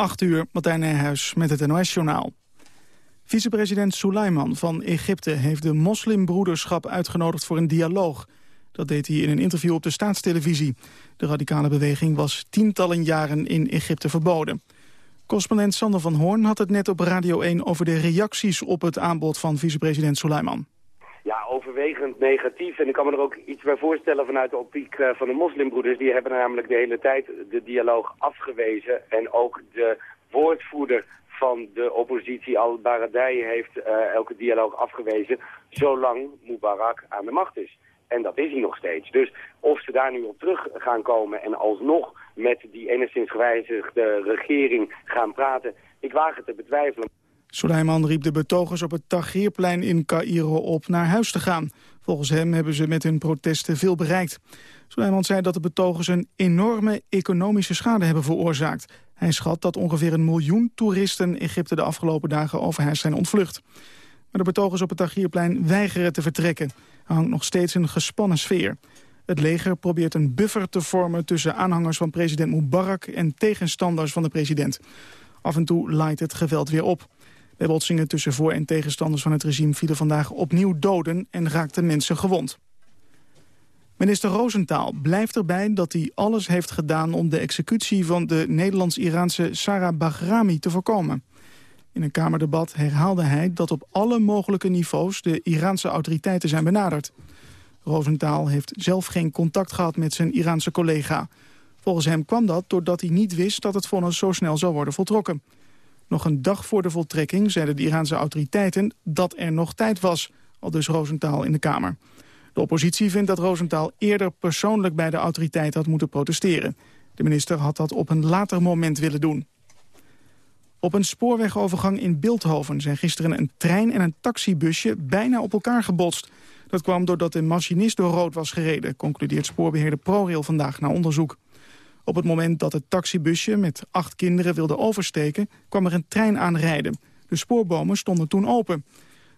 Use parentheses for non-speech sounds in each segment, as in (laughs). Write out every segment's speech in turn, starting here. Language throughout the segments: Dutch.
8 uur, Martijn Nijhuis met het NOS-journaal. Vicepresident Suleiman van Egypte heeft de moslimbroederschap uitgenodigd voor een dialoog. Dat deed hij in een interview op de staatstelevisie. De radicale beweging was tientallen jaren in Egypte verboden. Correspondent Sander van Hoorn had het net op Radio 1 over de reacties op het aanbod van vicepresident Suleiman. Ja, overwegend negatief. En ik kan me er ook iets bij voorstellen vanuit de optiek eh, van de moslimbroeders. Die hebben namelijk de hele tijd de dialoog afgewezen. En ook de woordvoerder van de oppositie, Al-Baradei, heeft uh, elke dialoog afgewezen... zolang Mubarak aan de macht is. En dat is hij nog steeds. Dus of ze daar nu op terug gaan komen en alsnog met die enigszins gewijzigde regering gaan praten... ik waag het te betwijfelen. Suleiman riep de betogers op het Tahrirplein in Cairo op naar huis te gaan. Volgens hem hebben ze met hun protesten veel bereikt. Suleiman zei dat de betogers een enorme economische schade hebben veroorzaakt. Hij schat dat ongeveer een miljoen toeristen Egypte de afgelopen dagen overhuis zijn ontvlucht. Maar de betogers op het Tahrirplein weigeren te vertrekken. Er hangt nog steeds een gespannen sfeer. Het leger probeert een buffer te vormen tussen aanhangers van president Mubarak en tegenstanders van de president. Af en toe laait het geweld weer op. Bij botsingen tussen voor- en tegenstanders van het regime vielen vandaag opnieuw doden en raakten mensen gewond. Minister Roosentaal blijft erbij dat hij alles heeft gedaan om de executie van de Nederlands-Iraanse Sarah Bahrami te voorkomen. In een Kamerdebat herhaalde hij dat op alle mogelijke niveaus de Iraanse autoriteiten zijn benaderd. Roosentaal heeft zelf geen contact gehad met zijn Iraanse collega. Volgens hem kwam dat doordat hij niet wist dat het vonnis zo snel zou worden voltrokken. Nog een dag voor de voltrekking zeiden de Iraanse autoriteiten dat er nog tijd was, al dus Roosentaal in de Kamer. De oppositie vindt dat Roosentaal eerder persoonlijk bij de autoriteiten had moeten protesteren. De minister had dat op een later moment willen doen. Op een spoorwegovergang in Beeldhoven zijn gisteren een trein en een taxibusje bijna op elkaar gebotst. Dat kwam doordat de machinist door rood was gereden, concludeert spoorbeheerder ProRail vandaag na onderzoek. Op het moment dat het taxibusje met acht kinderen wilde oversteken... kwam er een trein aanrijden. De spoorbomen stonden toen open.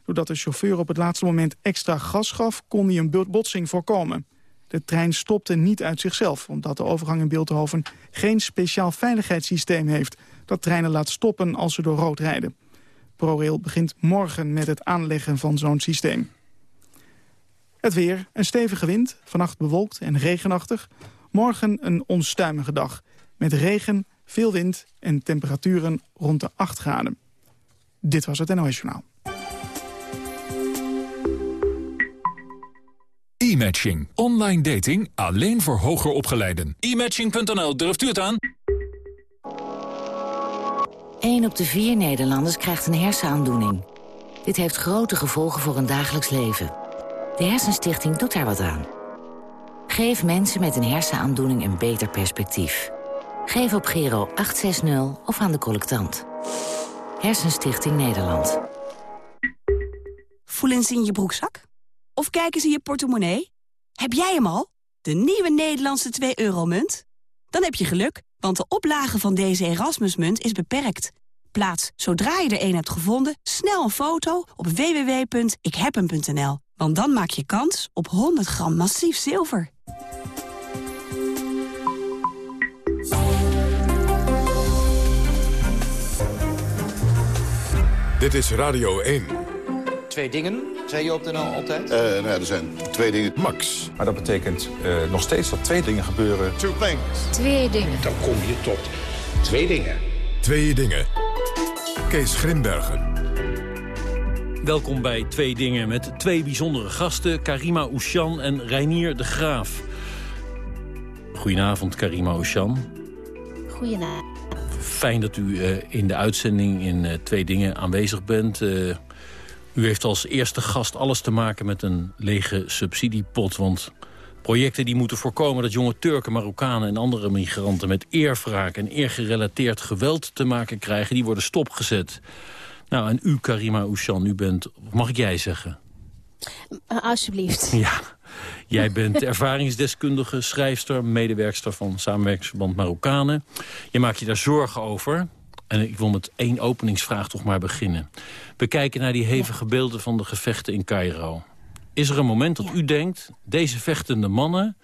Doordat de chauffeur op het laatste moment extra gas gaf... kon hij een botsing voorkomen. De trein stopte niet uit zichzelf... omdat de overgang in Beeldhoven geen speciaal veiligheidssysteem heeft... dat treinen laat stoppen als ze door rood rijden. ProRail begint morgen met het aanleggen van zo'n systeem. Het weer, een stevige wind, vannacht bewolkt en regenachtig. Morgen een onstuimige dag. Met regen, veel wind en temperaturen rond de 8 graden. Dit was het NOS Journaal. E-matching. Online dating alleen voor hoger opgeleiden. E-matching.nl, durft u het aan? 1 op de 4 Nederlanders krijgt een hersenaandoening. Dit heeft grote gevolgen voor een dagelijks leven. De Hersenstichting doet daar wat aan. Geef mensen met een hersenaandoening een beter perspectief. Geef op Gero 860 of aan de collectant. Hersenstichting Nederland. Voelen ze in je broekzak? Of kijken ze in je portemonnee? Heb jij hem al? De nieuwe Nederlandse 2-euro-munt? Dan heb je geluk, want de oplage van deze Erasmusmunt is beperkt. Plaats, zodra je er een hebt gevonden, snel een foto op www.ikhebhem.nl. Want dan maak je kans op 100 gram massief zilver. Dit is Radio 1. Twee dingen, zei je op de NL altijd? Uh, nou ja, er zijn twee dingen. Max. Maar dat betekent uh, nog steeds dat twee dingen gebeuren. Two things. Twee dingen. Dan kom je tot twee dingen. Twee dingen. Kees Grimbergen. Welkom bij Twee Dingen met twee bijzondere gasten... Karima Oesjan en Reinier de Graaf. Goedenavond, Karima Oesjan. Goedenavond. Fijn dat u uh, in de uitzending in uh, Twee Dingen aanwezig bent. Uh, u heeft als eerste gast alles te maken met een lege subsidiepot. Want projecten die moeten voorkomen dat jonge Turken, Marokkanen en andere migranten... met eerwraak en eergerelateerd geweld te maken krijgen... die worden stopgezet. Nou, en u, Karima Oesjan, u bent, mag ik jij zeggen? Uh, alsjeblieft. (laughs) Ja, jij bent ervaringsdeskundige, schrijfster, medewerkster van Samenwerkingsverband Marokkanen. Je maakt je daar zorgen over. En ik wil met één openingsvraag toch maar beginnen. We kijken naar die hevige ja. beelden van de gevechten in Cairo. Is er een moment dat ja. u denkt, deze vechtende mannen...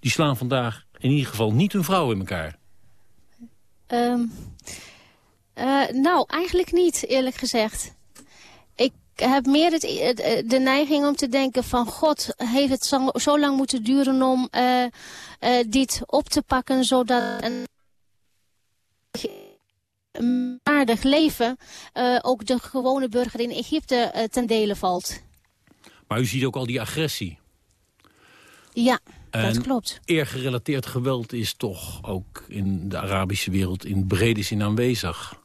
die slaan vandaag in ieder geval niet hun vrouw in elkaar? Um, Uh, nou, eigenlijk niet, eerlijk gezegd. Ik heb meer het, de neiging om te denken van... God, heeft het zo, zo lang moeten duren om uh, uh, dit op te pakken... zodat een aardig leven ook de gewone burger in Egypte ten dele valt. Maar u ziet ook al die agressie. Ja, dat klopt. Eergerelateerd geweld is toch ook in de Arabische wereld in brede zin aanwezig.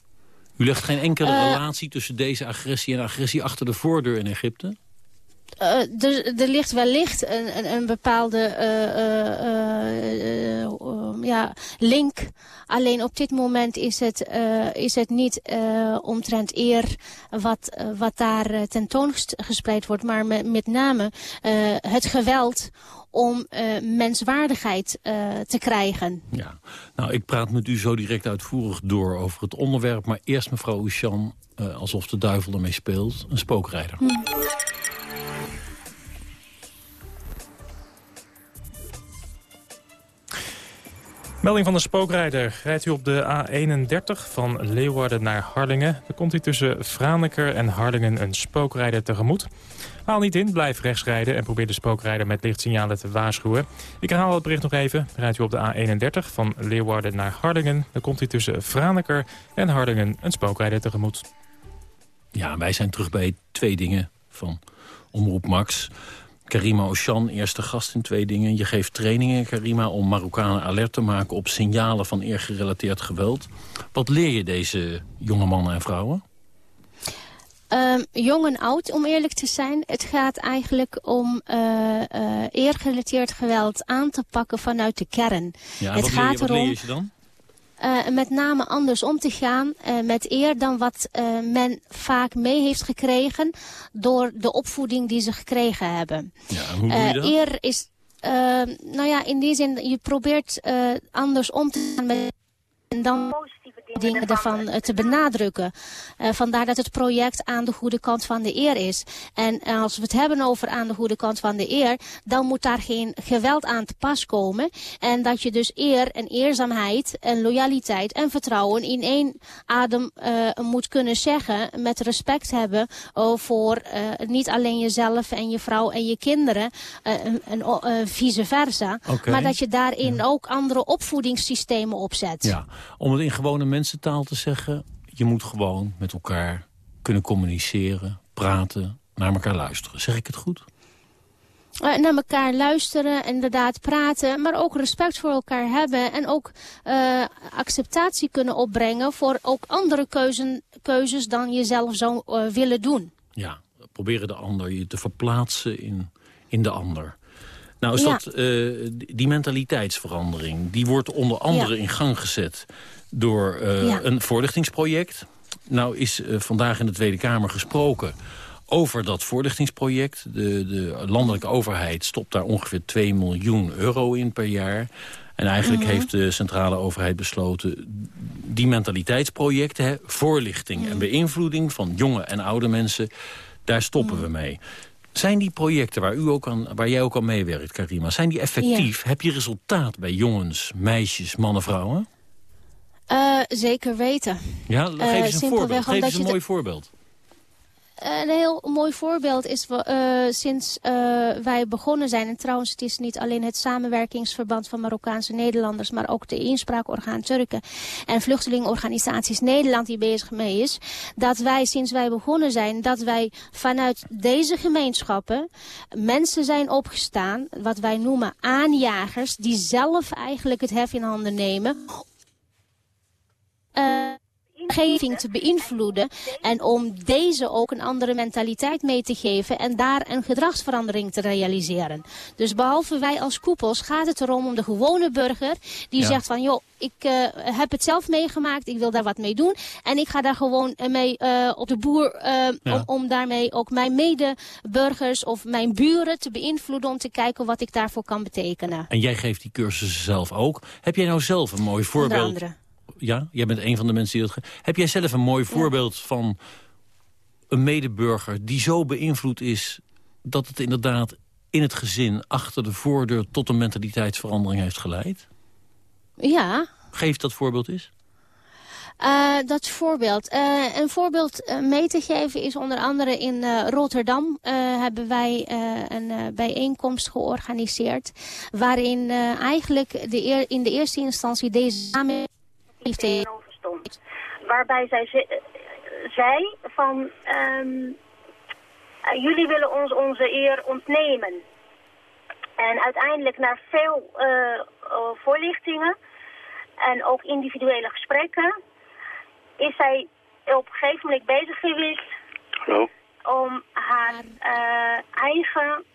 U legt geen enkele uh, relatie tussen deze agressie en agressie achter de voordeur in Egypte? Uh, er, er, ligt wellicht een, een, een bepaalde uh, ja, link. Alleen op dit moment is het, is het niet omtrent eer wat, wat daar tentoongespreid wordt. Maar met, met name het geweld om menswaardigheid te krijgen. Ja, nou ik praat met u zo direct uitvoerig door over het onderwerp. Maar eerst mevrouw Ushan, uh, alsof de duivel ermee speelt, een spookrijder. Hm. Melding van de spookrijder. Rijdt u op de A31 van Leeuwarden naar Harlingen... dan komt u tussen Franeker en Harlingen een spookrijder tegemoet. Haal niet in, blijf rechts rijden en probeer de spookrijder met lichtsignalen te waarschuwen. Ik herhaal het bericht nog even. Rijdt u op de A31 van Leeuwarden naar Harlingen... dan komt u tussen Franeker en Harlingen een spookrijder tegemoet. Ja, wij zijn terug bij twee dingen van Omroep Max... Karima Oshan, eerste gast in twee dingen. Je geeft trainingen, Karima, om Marokkanen alert te maken... op signalen van eergerelateerd geweld. Wat leer je deze jonge mannen en vrouwen? Um, jong en oud, om eerlijk te zijn. Het gaat eigenlijk om uh, uh, eergerelateerd geweld aan te pakken vanuit de kern. Ja, het wat, gaat leer je, wat erom, leer je dan? Uh, met name anders om te gaan uh, met eer dan wat uh, men vaak mee heeft gekregen door de opvoeding die ze gekregen hebben. Ja, hoe doe je dat? Eer is, nou ja, in die zin, je probeert anders om te gaan met en dan dingen ervan te benadrukken. Uh, vandaar dat het project aan de goede kant van de eer is. En als we het hebben over aan de goede kant van de eer... dan moet daar geen geweld aan te pas komen. En dat je dus eer en eerzaamheid en loyaliteit en vertrouwen... in één adem uh, moet kunnen zeggen... met respect hebben uh, voor niet alleen jezelf en je vrouw en je kinderen... en vice versa. Okay. Maar dat je daarin ja. ook andere opvoedingssystemen opzet. Ja, om het in gewone mensentaal te zeggen... je moet gewoon met elkaar kunnen communiceren, praten, naar elkaar luisteren. Zeg ik het goed? Uh, naar elkaar luisteren, inderdaad praten, maar ook respect voor elkaar hebben. En ook uh, acceptatie kunnen opbrengen voor ook andere keuzen, keuzes dan je zelf zou uh, willen doen. Ja, proberen de ander je te verplaatsen in, in de ander. Nou is ja. dat, uh, die mentaliteitsverandering, die wordt onder andere ja. in gang gezet door uh, ja. een voorlichtingsproject. Nou is uh, vandaag in de Tweede Kamer gesproken over dat voorlichtingsproject. De, de landelijke overheid stopt daar ongeveer 2 miljoen euro in per jaar. En eigenlijk mm -hmm. heeft de centrale overheid besloten... die mentaliteitsprojecten, hè, voorlichting mm -hmm. en beïnvloeding... van jonge en oude mensen, daar stoppen mm -hmm. we mee. Zijn die projecten waar, u ook aan, waar jij ook aan meewerkt, Karima... zijn die effectief? Ja. Heb je resultaat bij jongens, meisjes, mannen, vrouwen? Uh, zeker weten. Ja, geef uh, eens een voorbeeld. Geef eens een mooi voorbeeld. Een heel mooi voorbeeld is uh, sinds uh, wij begonnen zijn... en trouwens het is niet alleen het samenwerkingsverband van Marokkaanse Nederlanders... maar ook de inspraakorgaan Turken en vluchtelingenorganisaties Nederland die bezig mee is... dat wij sinds wij begonnen zijn, dat wij vanuit deze gemeenschappen... mensen zijn opgestaan, wat wij noemen aanjagers... die zelf eigenlijk het hef in handen nemen... Uh, omgeving te beïnvloeden en om deze ook een andere mentaliteit mee te geven en daar een gedragsverandering te realiseren. Dus behalve wij als koepels gaat het erom om de gewone burger die ja. zegt van joh, ik uh, heb het zelf meegemaakt, ik wil daar wat mee doen en ik ga daar gewoon mee uh, op de boer uh, ja. om, om daarmee ook mijn medeburgers of mijn buren te beïnvloeden om te kijken wat ik daarvoor kan betekenen. En jij geeft die cursussen zelf ook. Heb jij nou zelf een mooi voorbeeld? Ja, jij bent een van de mensen die dat... Heb jij zelf een mooi voorbeeld ja. van een medeburger die zo beïnvloed is... dat het inderdaad in het gezin achter de voordeur tot een mentaliteitsverandering heeft geleid? Ja. Geef dat voorbeeld eens. Uh, dat voorbeeld. Uh, een voorbeeld uh, mee te geven is onder andere in Rotterdam hebben wij een bijeenkomst georganiseerd. Waarin eigenlijk de eer, in de eerste instantie deze samenleving tegenover stond. Waarbij zij zei van um, jullie willen ons onze eer ontnemen. En uiteindelijk na veel voorlichtingen en ook individuele gesprekken is zij op een gegeven moment bezig geweest Hallo. om haar uh, eigen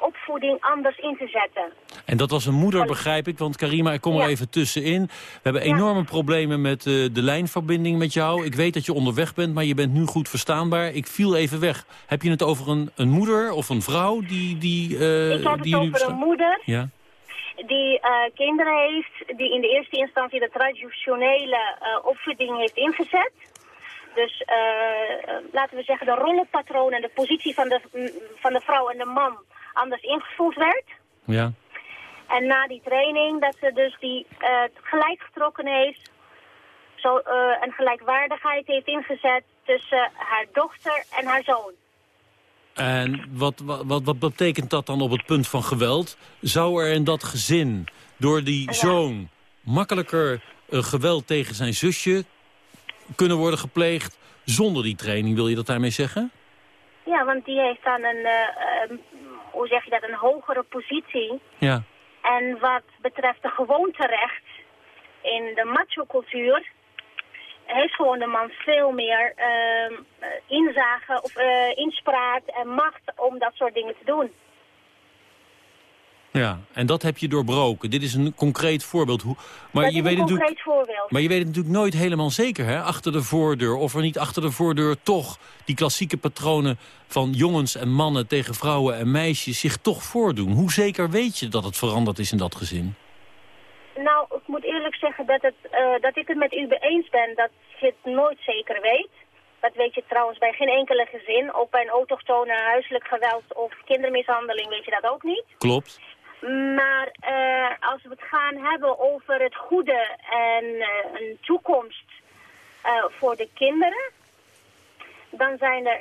opvoeding anders in te zetten. En dat was een moeder, begrijp ik, want Karima, ik kom er even tussenin. We hebben enorme problemen met uh, de lijnverbinding met jou. Ik weet dat je onderweg bent, maar je bent nu goed verstaanbaar. Ik viel even weg. Heb je het over een, een moeder of een vrouw die, die, uh, ik heb die het over een moeder ja? die uh, kinderen heeft, die in de eerste instantie de traditionele opvoeding heeft ingezet. Dus laten we zeggen de rollenpatroon en de positie van de, van de vrouw en de man anders ingevuld werd. Ja. En na die training dat ze dus die gelijk getrokken heeft, zo, een gelijkwaardigheid heeft ingezet tussen haar dochter en haar zoon. En wat, wat, wat betekent dat dan op het punt van geweld? Zou er in dat gezin door die zoon makkelijker uh, geweld tegen zijn zusje kunnen worden gepleegd zonder die training? Wil je dat daarmee zeggen? Ja, want die heeft dan een, uh, hoe zeg je dat, een hogere positie. Ja. En wat betreft de gewoonterecht in de macho-cultuur heeft gewoon de man veel meer uh, inzage of uh, inspraak en macht om dat soort dingen te doen. Ja, en dat heb je doorbroken. Dit is een concreet voorbeeld. Hoe, maar dat je weet een concreet voorbeeld. Maar je weet het natuurlijk nooit helemaal zeker, hè? Achter de voordeur. Of er niet achter de voordeur toch die klassieke patronen van jongens en mannen tegen vrouwen en meisjes zich toch voordoen. Hoe zeker weet je dat het veranderd is in dat gezin? Nou, ik moet eerlijk zeggen dat, het, uh, dat ik het met u eens ben dat je het nooit zeker weet. Dat weet je trouwens bij geen enkele gezin. Ook bij een autochtone huiselijk geweld of kindermishandeling weet je dat ook niet. Klopt. Maar uh, als we het gaan hebben over het goede en uh, een toekomst uh, voor de kinderen... dan zijn er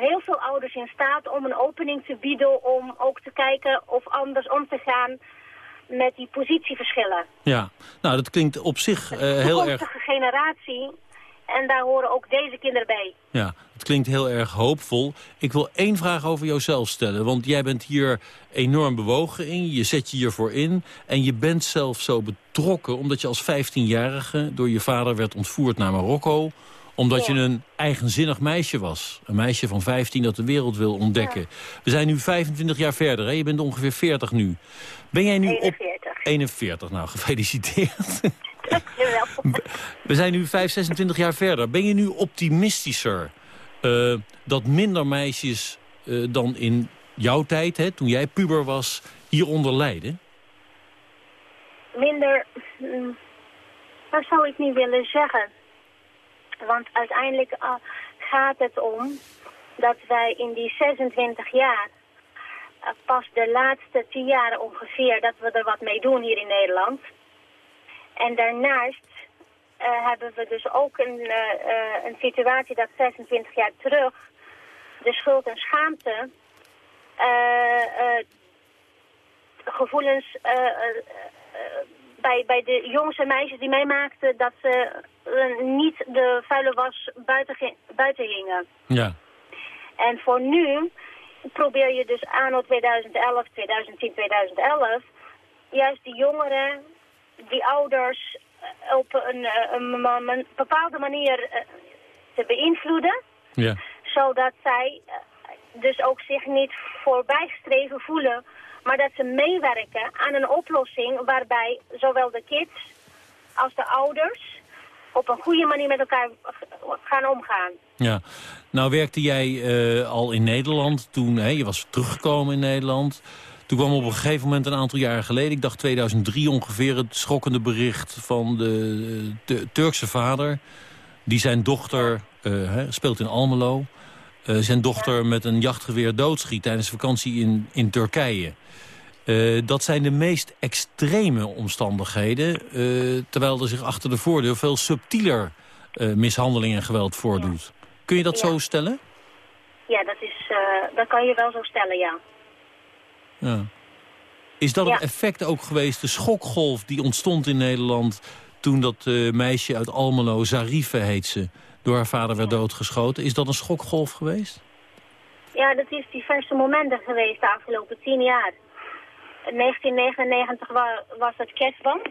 heel veel ouders in staat om een opening te bieden... om ook te kijken of anders om te gaan met die positieverschillen. Ja, nou dat klinkt op zich heel erg... De generatie en daar horen ook deze kinderen bij. Ja, het klinkt heel erg hoopvol. Ik wil één vraag over jouzelf stellen. Want jij bent hier enorm bewogen in. Je zet je hiervoor in. En je bent zelf zo betrokken omdat je als 15-jarige... door je vader werd ontvoerd naar Marokko omdat ja. je een eigenzinnig meisje was. Een meisje van 15 dat de wereld wil ontdekken. Ja. We zijn nu 25 jaar verder. Hè? Je bent ongeveer 40 nu. Ben jij nu 41. op 41? Nou, (laughs) gefeliciteerd. We zijn nu 5, 26 jaar verder. Ben je nu optimistischer uh, dat minder meisjes uh, dan in jouw tijd, hè, toen jij puber was, hieronder lijden? Minder, mm, dat zou ik niet willen zeggen. Want uiteindelijk uh, gaat het om dat wij in die 26 jaar, pas de laatste 10 jaar ongeveer, dat we er wat mee doen hier in Nederland. En daarnaast uh, hebben we dus ook een, een situatie dat 26 jaar terug de schuld en schaamte gevoelens bij, bij de jongens en meisjes die meemaakten dat ze niet de vuile was buiten, buiten hingen. Ja. En voor nu probeer je dus anno 2011, 2010, 2011... juist die jongeren, die ouders op een, een, een, een bepaalde manier uh, te beïnvloeden. Ja. Zodat zij dus ook zich niet voorbijgestreven voelen maar dat ze meewerken aan een oplossing waarbij zowel de kids als de ouders op een goede manier met elkaar gaan omgaan. Ja, nou werkte jij uh, al in Nederland toen, hè, je was teruggekomen in Nederland. Toen kwam op een gegeven moment een aantal jaren geleden, ik dacht 2003 ongeveer, het schokkende bericht van de, de Turkse vader. Die zijn dochter uh, speelt in Almelo. Uh, zijn dochter met een jachtgeweer doodschiet tijdens vakantie in, in Turkije. Uh, dat zijn de meest extreme omstandigheden... Terwijl er zich achter de voordeur veel subtieler mishandeling en geweld voordoet. Kun je dat zo stellen? Ja, dat, is, dat kan je wel zo stellen, ja. Ja. Is dat het effect ook geweest, de schokgolf die ontstond in Nederland... toen dat meisje uit Almelo, Zarife heet ze, door haar vader werd doodgeschoten? Is dat een schokgolf geweest? Ja, dat is diverse momenten geweest de afgelopen tien jaar. In 1999 wa was het kerstboom.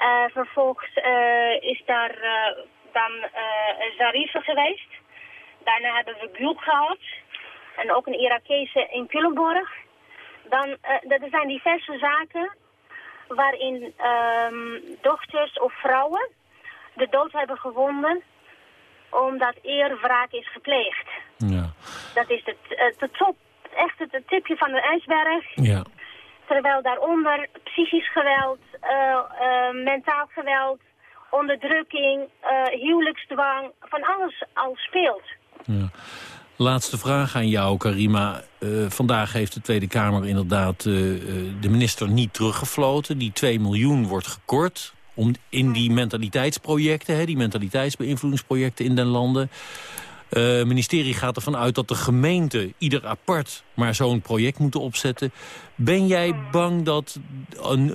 Uh, vervolgens uh, is daar uh, dan Zarife geweest. Daarna hebben we Gül gehad. En ook een Irakese in Culemborg. Dan, er zijn diverse zaken waarin um, dochters of vrouwen de dood hebben gewonnen omdat eerwraak is gepleegd. Ja. Dat is het, de top, echt het, het tipje van de ijsberg. Ja. Terwijl daaronder psychisch geweld, uh, uh, mentaal geweld, onderdrukking, uh, huwelijksdwang, van alles al speelt. Ja. Laatste vraag aan jou, Karima. vandaag heeft de Tweede Kamer inderdaad de minister niet teruggefloten. Die 2 miljoen wordt gekort om in die mentaliteitsprojecten, hè, die mentaliteitsbeïnvloedingsprojecten in den landen... Het ministerie gaat ervan uit dat de gemeente ieder apart maar zo'n project moeten opzetten. Ben jij bang dat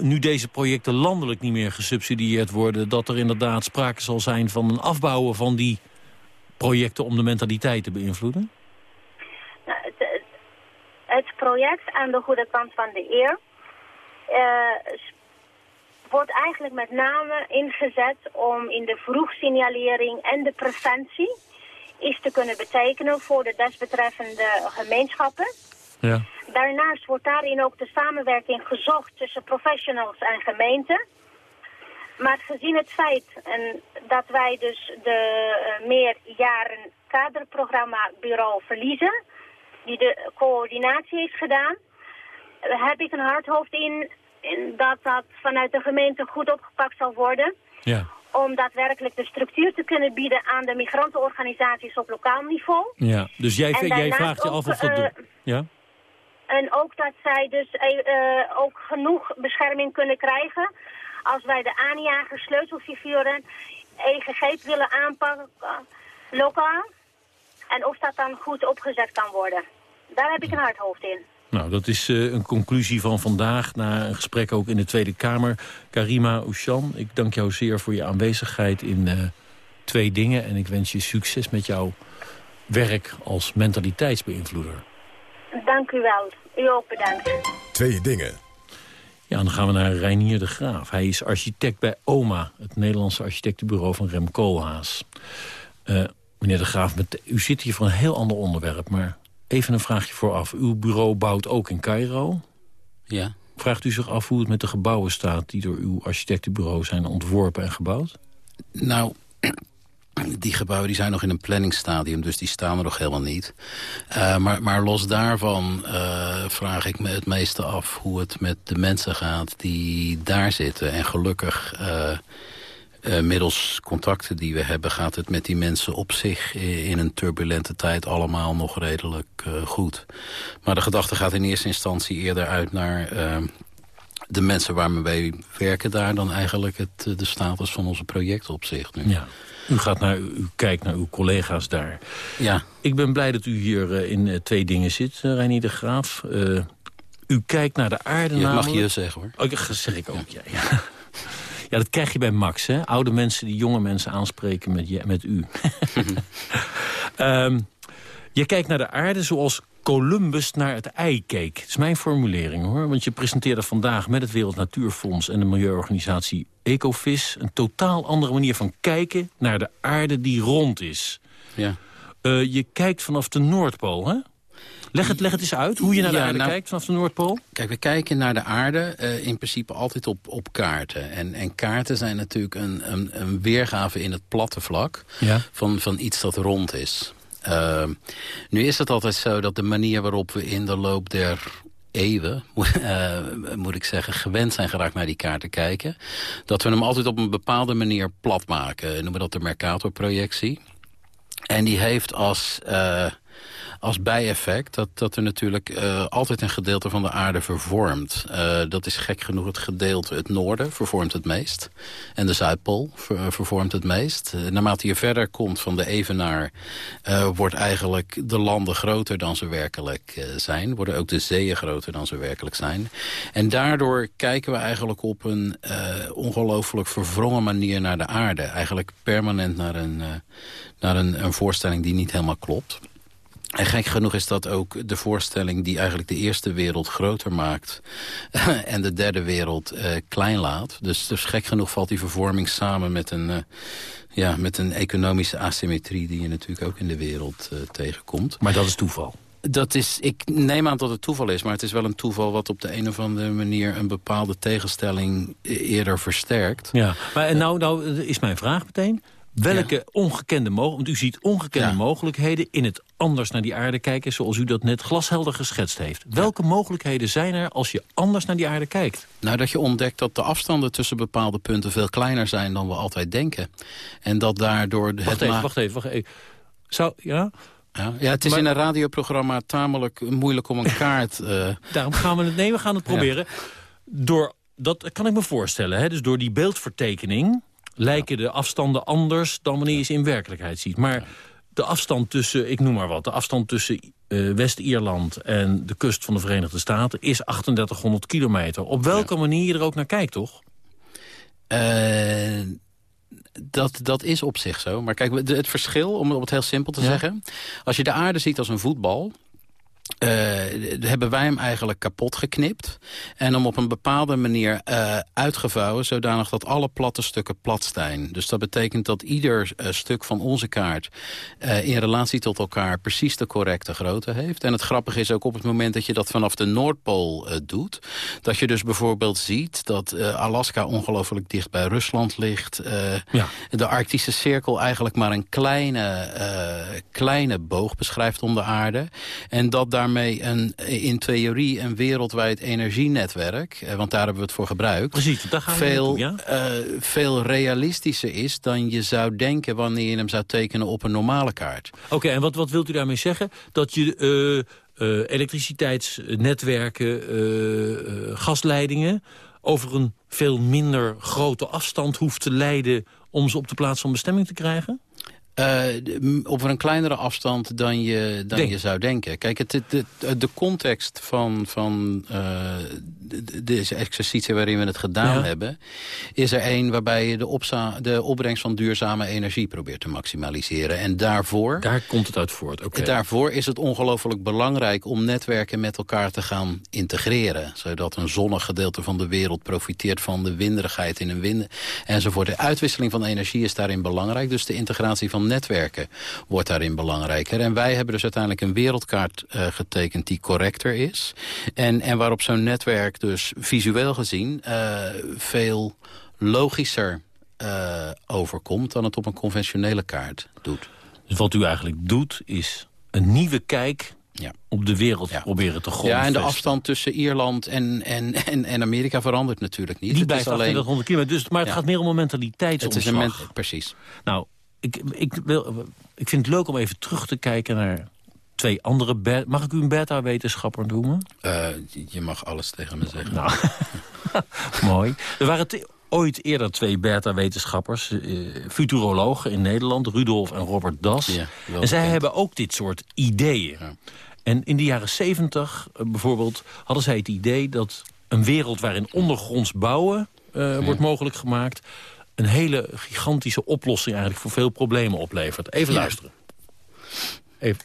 nu deze projecten landelijk niet meer gesubsidieerd worden... dat er inderdaad sprake zal zijn van een afbouwen van die projecten om de mentaliteit te beïnvloeden? Nou, het, het, project aan de goede kant van de eer... Uh, wordt eigenlijk met name ingezet om in de vroegsignalering en de preventie iets te kunnen betekenen voor de desbetreffende gemeenschappen. Ja. Daarnaast wordt daarin ook de samenwerking gezocht tussen professionals en gemeenten. Maar gezien het feit en dat wij dus de uh, meer jaren kaderprogramma bureau verliezen, die de coördinatie heeft gedaan, heb ik een hard hoofd in, in dat dat vanuit de gemeente goed opgepakt zal worden. Ja om daadwerkelijk de structuur te kunnen bieden aan de migrantenorganisaties op lokaal niveau. Ja, dus jij, jij vraagt je af of dat... Uh, ja? En ook dat zij dus uh, ook genoeg bescherming kunnen krijgen als wij de aanjagers, sleutelfiguren, EGG willen aanpakken lokaal. En of dat dan goed opgezet kan worden. Daar heb ik een hard hoofd in. Nou, dat is uh, een conclusie van vandaag... na een gesprek ook in de Tweede Kamer. Karima Oushan, ik dank jou zeer voor je aanwezigheid in uh, Twee Dingen... en ik wens je succes met jouw werk als mentaliteitsbeïnvloeder. Dank u wel. U ook bedankt. Twee Dingen. Ja, dan gaan we naar Reinier de Graaf. Hij is architect bij OMA, het Nederlandse architectenbureau van Rem Koolhaas. Uh, meneer de Graaf, met, u zit hier voor een heel ander onderwerp... maar Even een vraagje vooraf. Uw bureau bouwt ook in Cairo. Ja. Vraagt u zich af hoe het met de gebouwen staat... die door uw architectenbureau zijn ontworpen en gebouwd? Nou, die gebouwen die zijn nog in een planningsstadium, dus die staan er nog helemaal niet. Uh, maar, maar los daarvan uh, vraag ik me het meeste af hoe het met de mensen gaat die daar zitten. En gelukkig... Uh, middels contacten die we hebben gaat het met die mensen op zich in een turbulente tijd allemaal nog redelijk goed. Maar de gedachte gaat in eerste instantie eerder uit naar de mensen waarmee wij werken daar dan eigenlijk het, de status van onze projecten op zich nu. Ja. U, gaat naar, u kijkt naar uw collega's daar. Ja. Ik ben blij dat u hier in twee dingen zit, Reinier de Graaf. u kijkt naar de aarde Je namelijk. mag je zeggen hoor. Oh, dat zeg ik ook, ja. ja. Ja, dat krijg je bij Max, hè? Oude mensen die jonge mensen aanspreken met, je, met u. um, (laughs) je kijkt naar de aarde zoals Columbus naar het ei keek. Dat is mijn formulering, hoor. Want je presenteerde vandaag met het Wereld Natuurfonds... en de milieuorganisatie Ecofis... een totaal andere manier van kijken naar de aarde die rond is. Ja. Uh, je kijkt vanaf de Noordpool, hè? Leg het, leg het eens uit, hoe je naar de Ja, aarde nou, kijkt vanaf de Noordpool. Kijk, we kijken naar de aarde uh, in principe altijd op, op kaarten. En, en kaarten zijn natuurlijk een, een, een weergave in het platte vlak... Ja. Van, van iets dat rond is. Uh, nu is het altijd zo dat de manier waarop we in de loop der eeuwen, uh, (laughs) moet ik zeggen, gewend zijn geraakt naar die kaart te kijken. Dat we hem altijd op een bepaalde manier plat maken. Noemen we dat de Mercator-projectie. En die heeft als... Uh, als bijeffect dat, dat er natuurlijk uh, altijd een gedeelte van de aarde vervormt. Uh, dat is gek genoeg het gedeelte, het noorden vervormt het meest. En de Zuidpool ver, vervormt het meest. Naarmate je verder komt van de evenaar... wordt eigenlijk de landen groter dan ze werkelijk zijn. Worden ook de zeeën groter dan ze werkelijk zijn. En daardoor kijken we eigenlijk op een ongelooflijk verwrongen manier naar de aarde. Eigenlijk permanent naar een, naar een, een voorstelling die niet helemaal klopt. En gek genoeg is dat ook de voorstelling die eigenlijk de eerste wereld groter maakt... (laughs) en de derde wereld uh, klein laat. Dus, dus gek genoeg valt die vervorming samen met een, uh, ja, met een economische asymmetrie... die je natuurlijk ook in de wereld uh, tegenkomt. Maar dat is toeval? Dat is, ik neem aan dat het toeval is, maar het is wel een toeval... wat op de een of andere manier een bepaalde tegenstelling eerder versterkt. Ja, maar en nou, nou is mijn vraag meteen... Welke ongekende mogelijkheden, want u ziet ongekende mogelijkheden in het anders naar die aarde kijken, zoals u dat net glashelder geschetst heeft. Welke mogelijkheden zijn er als je anders naar die aarde kijkt? Nou, dat je ontdekt dat de afstanden tussen bepaalde punten veel kleiner zijn dan we altijd denken. En dat daardoor... Wacht het even, wacht even, wacht even. Zou, ja... Ja, ja, het is in een radioprogramma tamelijk moeilijk om een kaart... Uh... (laughs) Daarom gaan we het, nee, we gaan het proberen. Door, dat kan ik me voorstellen, hè? dus door die beeldvertekening lijken de afstanden anders dan wanneer je ze in werkelijkheid ziet. Maar de afstand tussen, ik noem maar wat, de afstand tussen uh, West-Ierland en de kust van de Verenigde Staten is 3800 kilometer. Op welke manier je er ook naar kijkt, toch? Uh, dat, dat is op zich zo. Maar kijk, het verschil, om het heel simpel te zeggen... als je de aarde ziet als een voetbal... Uh, hebben wij hem eigenlijk kapot geknipt. En hem op een bepaalde manier uh, uitgevouwen... zodanig dat alle platte stukken plat zijn. Dus dat betekent dat ieder uh, stuk van onze kaart... in relatie tot elkaar precies de correcte grootte heeft. En het grappige is ook op het moment dat je dat vanaf de Noordpool doet... dat je dus bijvoorbeeld ziet dat Alaska ongelooflijk dicht bij Rusland ligt. Ja. De Arctische Cirkel eigenlijk maar een kleine, kleine boog beschrijft om de aarde. En dat daar daarmee een, in theorie een wereldwijd energienetwerk... Eh, want daar hebben we het voor gebruikt... Precies, daar gaan we veel, ja? uh, veel realistischer is dan je zou denken... wanneer je hem zou tekenen op een normale kaart. Oké, en wat, wat wilt u daarmee zeggen? Dat je... Uh, elektriciteitsnetwerken, gasleidingen... over een veel minder grote afstand hoeft te leiden... om ze op de plaats van bestemming te krijgen? Uh, op een kleinere afstand dan je, dan je zou denken. Kijk, het, de, de context van, van uh, deze exercitie waarin we het gedaan ja. hebben... is er een waarbij je de, de opbrengst van duurzame energie probeert te maximaliseren. En daarvoor... Daar komt het uit voort, oké. Daarvoor is het ongelooflijk belangrijk om netwerken met elkaar te gaan integreren. Zodat een zonnig gedeelte van de wereld profiteert van de winderigheid in een wind enzovoort. De uitwisseling van energie is daarin belangrijk. Dus de integratie van netwerken wordt daarin belangrijker. En wij hebben dus uiteindelijk een wereldkaart uh, getekend die correcter is. En, en waarop zo'n netwerk dus visueel gezien uh, veel logischer uh, overkomt... dan het op een conventionele kaart doet. Dus wat u eigenlijk doet is een nieuwe kijk ja. op de wereld ja. proberen te grondvesten. Ja, en de afstand tussen Ierland en, en, en, en Amerika verandert natuurlijk niet. Die blijft alleen 100 kilometer, dus, maar het ja. gaat meer om een mentaliteitsomslag. Het is een men precies. Nou, ik, ik, wil, ik vind het leuk om even terug te kijken naar twee andere... Mag ik u een beta-wetenschapper noemen? Uh, je mag alles tegen me zeggen. Nou, (laughs) mooi. Er waren ooit eerder twee beta-wetenschappers, uh, futurologen in Nederland... Rudolf en Robert Das. Ja, en zij hebben ook dit soort ideeën. Ja. En in de jaren zeventig uh, bijvoorbeeld hadden zij het idee... dat een wereld waarin ondergronds bouwen ja. wordt mogelijk gemaakt een hele gigantische oplossing eigenlijk voor veel problemen oplevert. Even ja. luisteren. Even.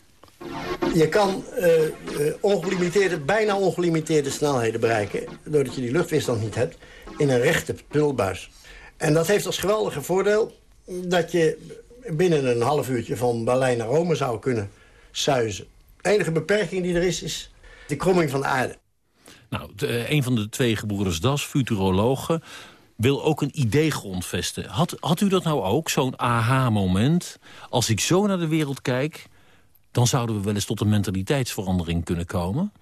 Je kan uh, uh, ongelimiteerde, bijna ongelimiteerde snelheden bereiken... doordat je die luchtweerstand niet hebt, in een rechte tunnelbuis. En dat heeft als geweldige voordeel dat je binnen een half uurtje... van Berlijn naar Rome zou kunnen suizen. De enige beperking die er is, is de kromming van de aarde. Nou, de, een van de twee gebroeders Das, futurologen wil ook een idee grondvesten. Had, had u dat nou ook, zo'n aha-moment? Als ik zo naar de wereld kijk, dan zouden we wel eens tot een mentaliteitsverandering kunnen komen?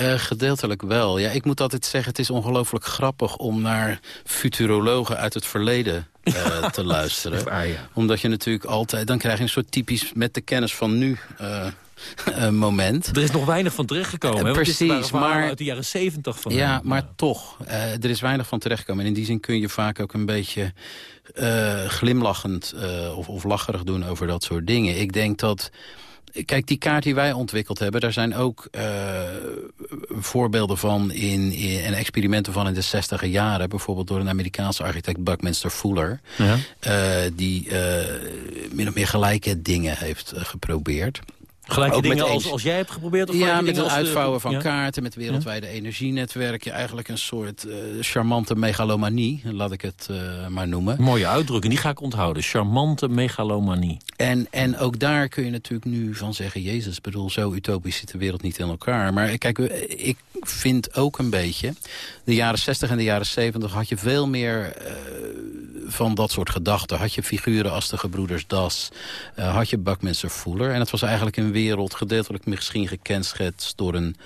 Uh, gedeeltelijk wel. Ja, ik moet altijd zeggen, het is ongelooflijk grappig om naar futurologen uit het verleden uh, (laughs) te luisteren. ja. Omdat je natuurlijk altijd, dan krijg je een soort typisch met de kennis van nu... Uh, (laughs) moment. Er is nog weinig van terechtgekomen. Uh, precies, maar uit de jaren zeventig van Ja, maar toch. er is weinig van terechtgekomen. En in die zin kun je vaak ook een beetje glimlachend of, of lacherig doen over dat soort dingen. Ik denk dat Kijk, die kaart die wij ontwikkeld hebben... daar zijn ook uh, voorbeelden van in, in, en experimenten van in de 60 jaren. Bijvoorbeeld door een Amerikaanse architect Buckminster Fuller. Ja. Uh, die uh, min of meer gelijke dingen heeft geprobeerd. Gelijke dingen als, als jij hebt geprobeerd? Of ja, met het uitvouwen van kaarten, met wereldwijde ja. energienetwerken. Eigenlijk een soort uh, charmante megalomanie, laat ik het uh, maar noemen. Mooie uitdrukking, die ga ik onthouden. Charmante megalomanie. En, en ook daar kun je natuurlijk nu van zeggen... Jezus, bedoel, zo utopisch zit de wereld niet in elkaar. Maar kijk, ik vind ook een beetje... de jaren 60 en de jaren 70 had je veel meer... Uh, van dat soort gedachten. Had je figuren als de gebroeders Das, uh, had je Buckminster Fuller. En het was eigenlijk een wereld gedeeltelijk misschien gekenschetst door een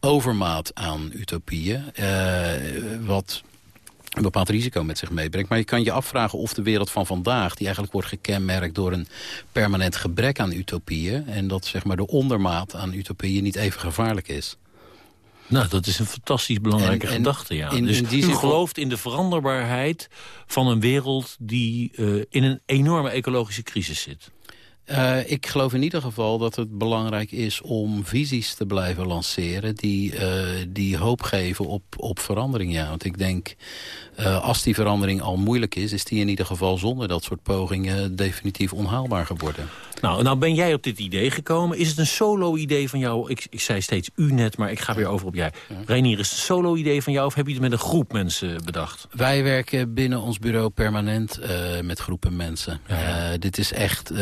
overmaat aan utopieën. Uh, wat een bepaald risico met zich meebrengt. Maar je kan je afvragen of de wereld van vandaag... die eigenlijk wordt gekenmerkt door een permanent gebrek aan utopieën... en dat zeg maar, de ondermaat aan utopieën niet even gevaarlijk is. Nou, dat is een fantastisch belangrijke gedachte, ja. In, dus in die u gelooft in de veranderbaarheid van een wereld... die uh, in een enorme ecologische crisis zit. Uh, ik geloof in ieder geval dat het belangrijk is om visies te blijven lanceren... die, uh, die hoop geven op, op verandering. Ja. Want ik denk, uh, als die verandering al moeilijk is... is die in ieder geval zonder dat soort pogingen definitief onhaalbaar geworden. Nou, nou ben jij op dit idee gekomen. Is het een solo-idee van jou? Ik, ik zei steeds u net, maar ik ga weer over op jij. Ja. Reinier, is het een solo-idee van jou of heb je het met een groep mensen bedacht? Wij werken binnen ons bureau permanent met groepen mensen. Ja, ja. Dit is echt uh,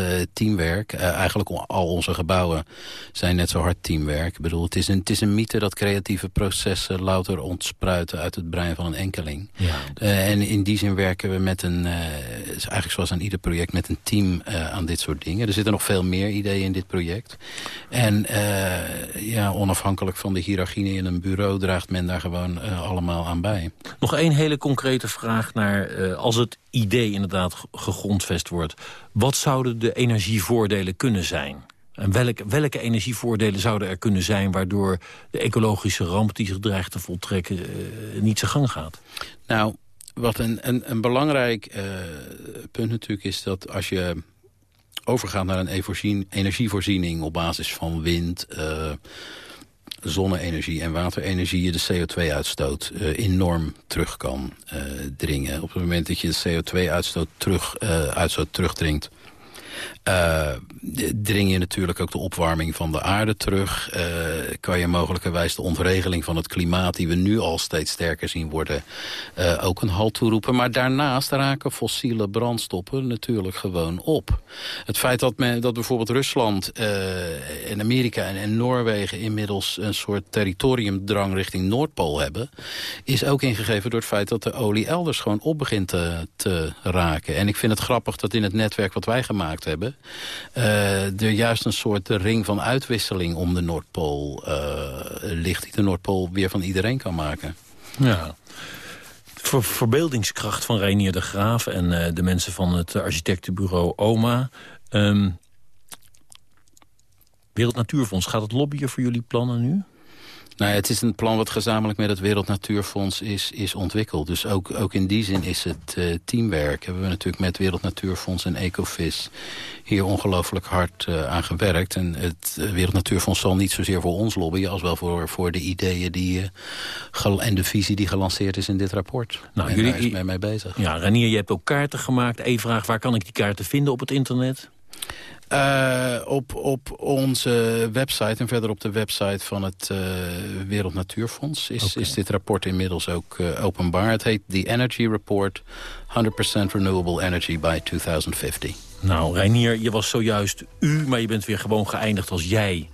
teamwerk. eigenlijk al onze gebouwen zijn net zo hard teamwerk. Ik bedoel, het is een, het is een mythe dat creatieve processen louter ontspruiten uit het brein van een enkeling. Ja. en in die zin werken we met een, eigenlijk zoals aan ieder project, met een team aan dit soort dingen. Er zitten nog veel meer ideeën in dit project. En uh, ja, onafhankelijk van de hiërarchie in een bureau... draagt men daar gewoon uh, allemaal aan bij. Nog één hele concrete vraag naar... Uh, als het idee inderdaad gegrondvest wordt... wat zouden de energievoordelen kunnen zijn? En welke, welke energievoordelen zouden er kunnen zijn... waardoor de ecologische ramp die zich dreigt te voltrekken niet zijn gang gaat? Nou, wat een, een, een belangrijk punt natuurlijk is dat als je overgaat naar een energievoorziening op basis van wind, uh, zonne-energie en waterenergie... je de CO2-uitstoot uh, enorm terug kan uh, dringen. Op het moment dat je de CO2-uitstoot terug, uitstoot terugdringt... Uh, dring je natuurlijk ook de opwarming van de aarde terug. Uh, kan je mogelijkerwijs de ontregeling van het klimaat... die we nu al steeds sterker zien worden, uh, ook een halt toeroepen. Maar daarnaast raken fossiele brandstoffen natuurlijk gewoon op. Het feit dat, men, dat bijvoorbeeld Rusland en Amerika en, en, Noorwegen... inmiddels een soort territoriumdrang richting Noordpool hebben... is ook ingegeven door het feit dat de olie elders gewoon op begint te, te raken. En ik vind het grappig dat in het netwerk wat wij gemaakt hebben uh, er juist een soort ring van uitwisseling om de Noordpool uh, ligt... die de Noordpool weer van iedereen kan maken. Ja. Ver verbeeldingskracht van Reinier de Graaf en uh, de mensen van het architectenbureau OMA... Um, Wereld Natuurfonds, gaat het lobbyen voor jullie plannen nu? Nou ja, het is een plan wat gezamenlijk met het Wereld Natuurfonds is, is ontwikkeld. Dus ook, ook in die zin is het uh, teamwerk. Hebben we natuurlijk met Wereld Natuurfonds en Ecofis hier ongelooflijk hard uh, aan gewerkt. En het uh, Wereld Natuurfonds zal niet zozeer voor ons lobbyen... als wel voor, voor de ideeën die, en de visie die gelanceerd is in dit rapport. Nou, en jullie daar is mee, mee bezig. Ja, Renier, je hebt ook kaarten gemaakt. Eén vraag, waar kan ik die kaarten vinden op het internet? Uh, op, op onze website en verder op de website van het uh, Wereld Natuurfonds... Is, okay. is dit rapport inmiddels ook uh, openbaar. Het heet The Energy Report, 100% Renewable Energy by 2050. Nou, Reinier, je was zojuist u, maar je bent weer gewoon geëindigd als jij.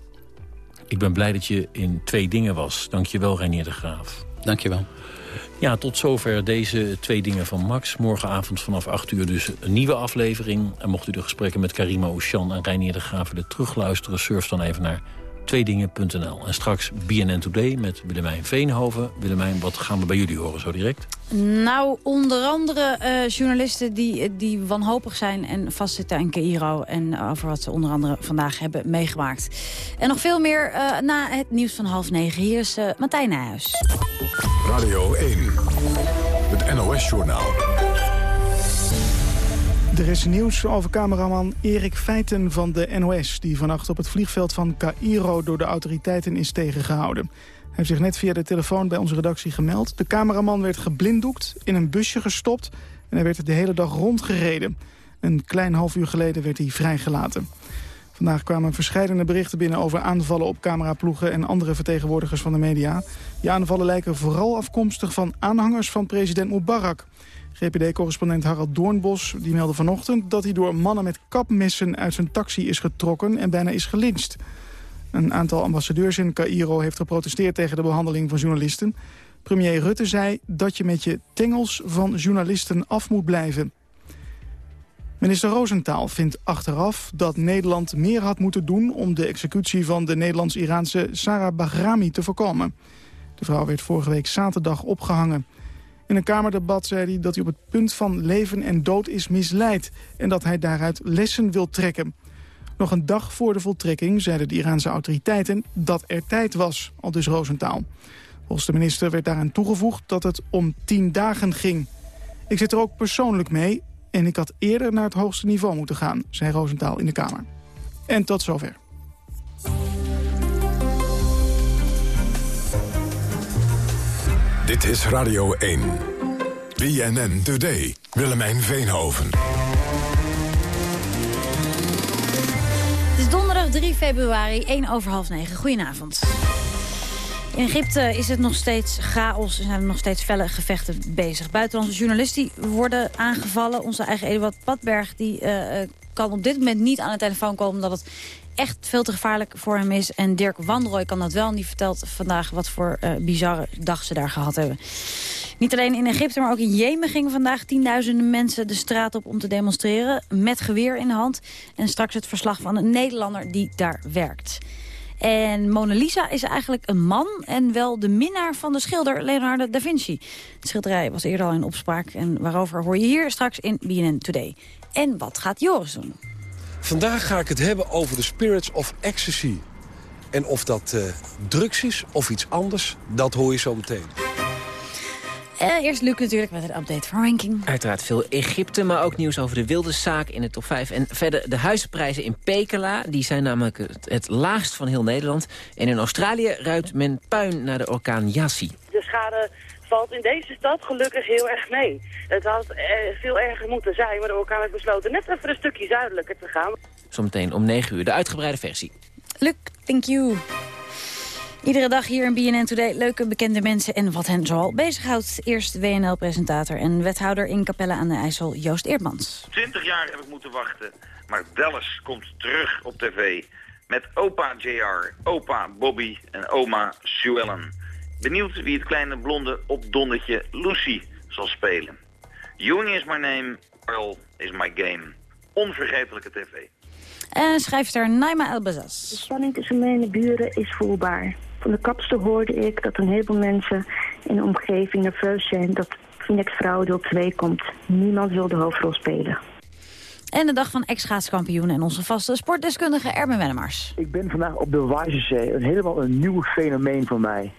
Ik ben blij dat je in twee dingen was. Dank je wel, Reinier de Graaf. Dank je wel. Ja, tot zover deze twee dingen van Max. Morgenavond vanaf 8 uur dus een nieuwe aflevering. En mocht u de gesprekken met Karima Oesjan en Reinier de Graaf willen terugluisteren... surf dan even naar tweedingen.nl. En straks BNN Today met Willemijn Veenhoven. Willemijn, wat gaan we bij jullie horen zo direct? Nou, onder andere uh, journalisten die, die wanhopig zijn en vastzitten in Cairo. En over wat ze onder andere vandaag hebben meegemaakt. En nog veel meer uh, na het nieuws van half negen. Hier is uh, Martijn Nijhuis. Radio 1, het NOS-journaal. Er is nieuws over cameraman Erik Feiten van de NOS... die vannacht op het vliegveld van Cairo door de autoriteiten is tegengehouden. Hij heeft zich net via de telefoon bij onze redactie gemeld. De cameraman werd geblinddoekt, in een busje gestopt... en hij werd de hele dag rondgereden. Een klein half uur geleden werd hij vrijgelaten. Vandaag kwamen verschillende berichten binnen over aanvallen op cameraploegen... en andere vertegenwoordigers van de media. Die aanvallen lijken vooral afkomstig van aanhangers van president Mubarak... GPD-correspondent Harald Doornbos die meldde vanochtend... dat hij door mannen met kapmessen uit zijn taxi is getrokken en bijna is gelincht. Een aantal ambassadeurs in Cairo heeft geprotesteerd tegen de behandeling van journalisten. Premier Rutte zei dat je met je tengels van journalisten af moet blijven. Minister Roosentaal vindt achteraf dat Nederland meer had moeten doen... om de executie van de Nederlands-Iraanse Sarah Bahrami te voorkomen. De vrouw werd vorige week zaterdag opgehangen. In een Kamerdebat zei hij dat hij op het punt van leven en dood is misleid... en dat hij daaruit lessen wil trekken. Nog een dag voor de voltrekking zeiden de Iraanse autoriteiten dat er tijd was, al dus Roosentaal. Volgens de minister werd daaraan toegevoegd dat het om tien dagen ging. Ik zit er ook persoonlijk mee en ik had eerder naar het hoogste niveau moeten gaan, zei Roosentaal in de Kamer. En tot zover. Dit is Radio 1. BNN Today. Willemijn Veenhoven. Het is donderdag 3 februari, 1 over half 9. Goedenavond. In Egypte is het nog steeds chaos en zijn er nog steeds felle gevechten bezig. Buitenlandse journalisten worden aangevallen. Onze eigen Eduard Padberg die, uh, kan op dit moment niet aan de telefoon komen... omdat het echt veel te gevaarlijk voor hem is. En Dirk Wandrooy kan dat wel. En die vertelt vandaag wat voor uh, bizarre dag ze daar gehad hebben. Niet alleen in Egypte, maar ook in Jemen gingen vandaag tienduizenden mensen de straat op om te demonstreren. Met geweer in de hand. En straks het verslag van een Nederlander die daar werkt. En Mona Lisa is eigenlijk een man en wel de minnaar van de schilder Leonardo da Vinci. De schilderij was eerder al in opspraak en waarover hoor je hier straks in BNN Today. En wat gaat Joris doen? Vandaag ga ik het hebben over de Spirits of Ecstasy. En of dat uh, drugs is of iets anders, dat hoor je zo meteen. Uh, eerst Luc natuurlijk met een update van ranking. Uiteraard veel Egypte, maar ook nieuws over de wilde zaak in de top 5. En verder de huizenprijzen in Pekela. Die zijn namelijk het, het laagst van heel Nederland. En in Australië ruikt men puin naar de orkaan Yassi. De schade valt in deze stad gelukkig heel erg mee. Het had eh, veel erger moeten zijn, maar de orkaan heeft besloten net even een stukje zuidelijker te gaan. Zometeen om 9 uur de uitgebreide versie. Luc, thank you. Iedere dag hier in BNN Today leuke bekende mensen en wat hen zoal bezighoudt. Eerst WNL-presentator en wethouder in Capelle aan de IJssel, Joost Eerdmans. Twintig jaar heb ik moeten wachten, maar Dallas komt terug op tv. Met opa JR, opa Bobby en oma Sue Ellen. Benieuwd wie het kleine blonde opdondertje Lucy zal spelen. Ewing is my name, Earl is my game. Onvergetelijke tv. En schrijfster Naima Elbazas. De spanning tussen mij en de buren is voelbaar. Van de kapster hoorde ik dat een heleboel mensen in de omgeving nerveus zijn dat Phoenix Vrouw deel 2 komt. Niemand wil de hoofdrol spelen. En de dag van ex-schaatskampioen en onze vaste sportdeskundige Erben Wennemars. Ik ben vandaag op de Wijzezee. Een helemaal een nieuw fenomeen voor mij.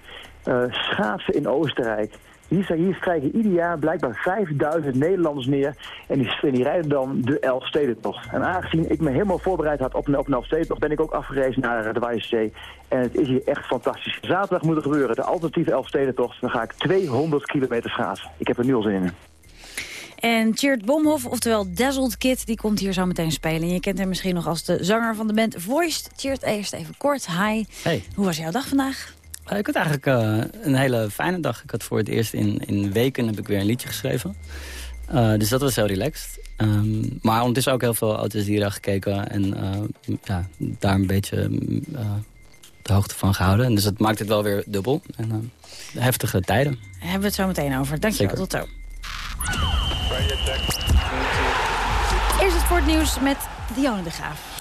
Uh, schaatsen in Oostenrijk. Hier, hier strijken ieder jaar blijkbaar 5000 Nederlanders neer. En die, die rijden dan de Elfstedentocht. En aangezien ik me helemaal voorbereid had op een, op een Elfstedentocht... ben ik ook afgereisd naar de Wijzee. En het is hier echt fantastisch. Zaterdag moet er gebeuren, de alternatieve Elfstedentocht. Dan ga ik 200 kilometer schaatsen. Ik heb er nul zin in. En Tjeerd Bomhoff, oftewel Dazzled Kid, die komt hier zo meteen spelen. En je kent hem misschien nog als de zanger van de band Voiced. Tjeerd, eerst even kort. Hi. Hey. Hoe was jouw dag vandaag? Uh, ik had eigenlijk uh, een hele fijne dag. Ik had voor het eerst in, in weken heb ik weer een liedje geschreven. Uh, dus dat was heel relaxed. Um, maar ondertussen ook heel veel auto's dieren gekeken. En ja, daar een beetje de hoogte van gehouden. Dus dat maakt het wel weer dubbel. En, heftige tijden. Hebben we het zo meteen over. Dankjewel, tot zo. Eerst het sportnieuws met Dionne de Graaf.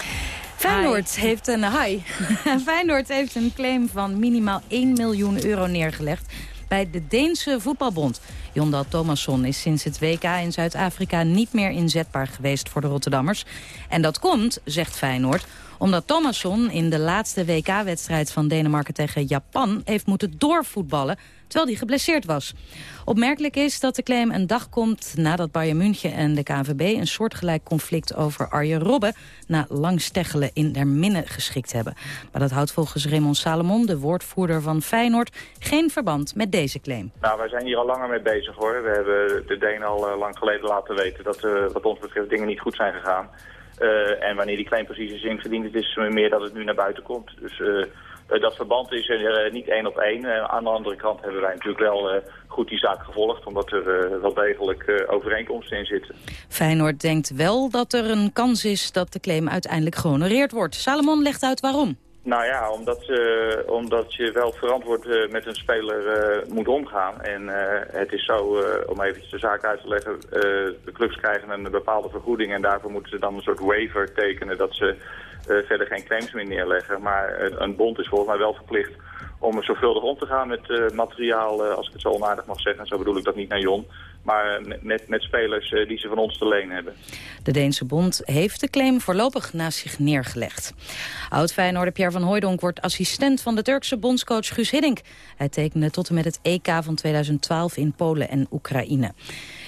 Feyenoord heeft een hi. (laughs) Feyenoord heeft een claim van minimaal 1 miljoen euro neergelegd bij de Deense voetbalbond. Jondal Thomasson is sinds het WK in Zuid-Afrika niet meer inzetbaar geweest voor de Rotterdammers. En dat komt, zegt Feyenoord, omdat Thomasson in de laatste WK-wedstrijd van Denemarken tegen Japan heeft moeten doorvoetballen terwijl hij geblesseerd was. Opmerkelijk is dat de claim een dag komt nadat Bayern München en de KNVB... een soortgelijk conflict over Arjen Robben na lang steggelen in der minne geschikt hebben. Maar dat houdt volgens Raymond Salomon, de woordvoerder van Feyenoord... geen verband met deze claim. Nou, wij zijn hier al langer mee bezig hoor. We hebben de Deen al uh, lang geleden laten weten dat uh, wat ons betreft dingen niet goed zijn gegaan. Uh, en wanneer die claim precies is ingediend, het is meer dat het nu naar buiten komt. Dus dat verband is er uh, niet één op één. Uh, aan de andere kant hebben wij natuurlijk wel goed die zaak gevolgd... omdat er wel degelijk overeenkomsten in zitten. Feyenoord denkt wel dat er een kans is dat de claim uiteindelijk gehonoreerd wordt. Salomon legt uit waarom. Nou ja, omdat, uh, omdat je wel verantwoord uh, met een speler uh, moet omgaan. En het is zo, om even de zaak uit te leggen, de clubs krijgen een bepaalde vergoeding en daarvoor moeten ze dan een soort waiver tekenen dat ze verder geen claims meer neerleggen. Maar een bond is volgens mij wel verplicht om zorgvuldig om te gaan met materiaal, als ik het zo onaardig mag zeggen. Zo bedoel ik dat niet naar Jon maar met, met spelers die ze van ons te leen hebben. De Deense bond heeft de claim voorlopig naast zich neergelegd. Oud-Feyenoorder Pierre van Hooijdonk wordt assistent van de Turkse bondscoach Guus Hiddink. Hij tekende tot en met het EK van 2012 in Polen en Oekraïne.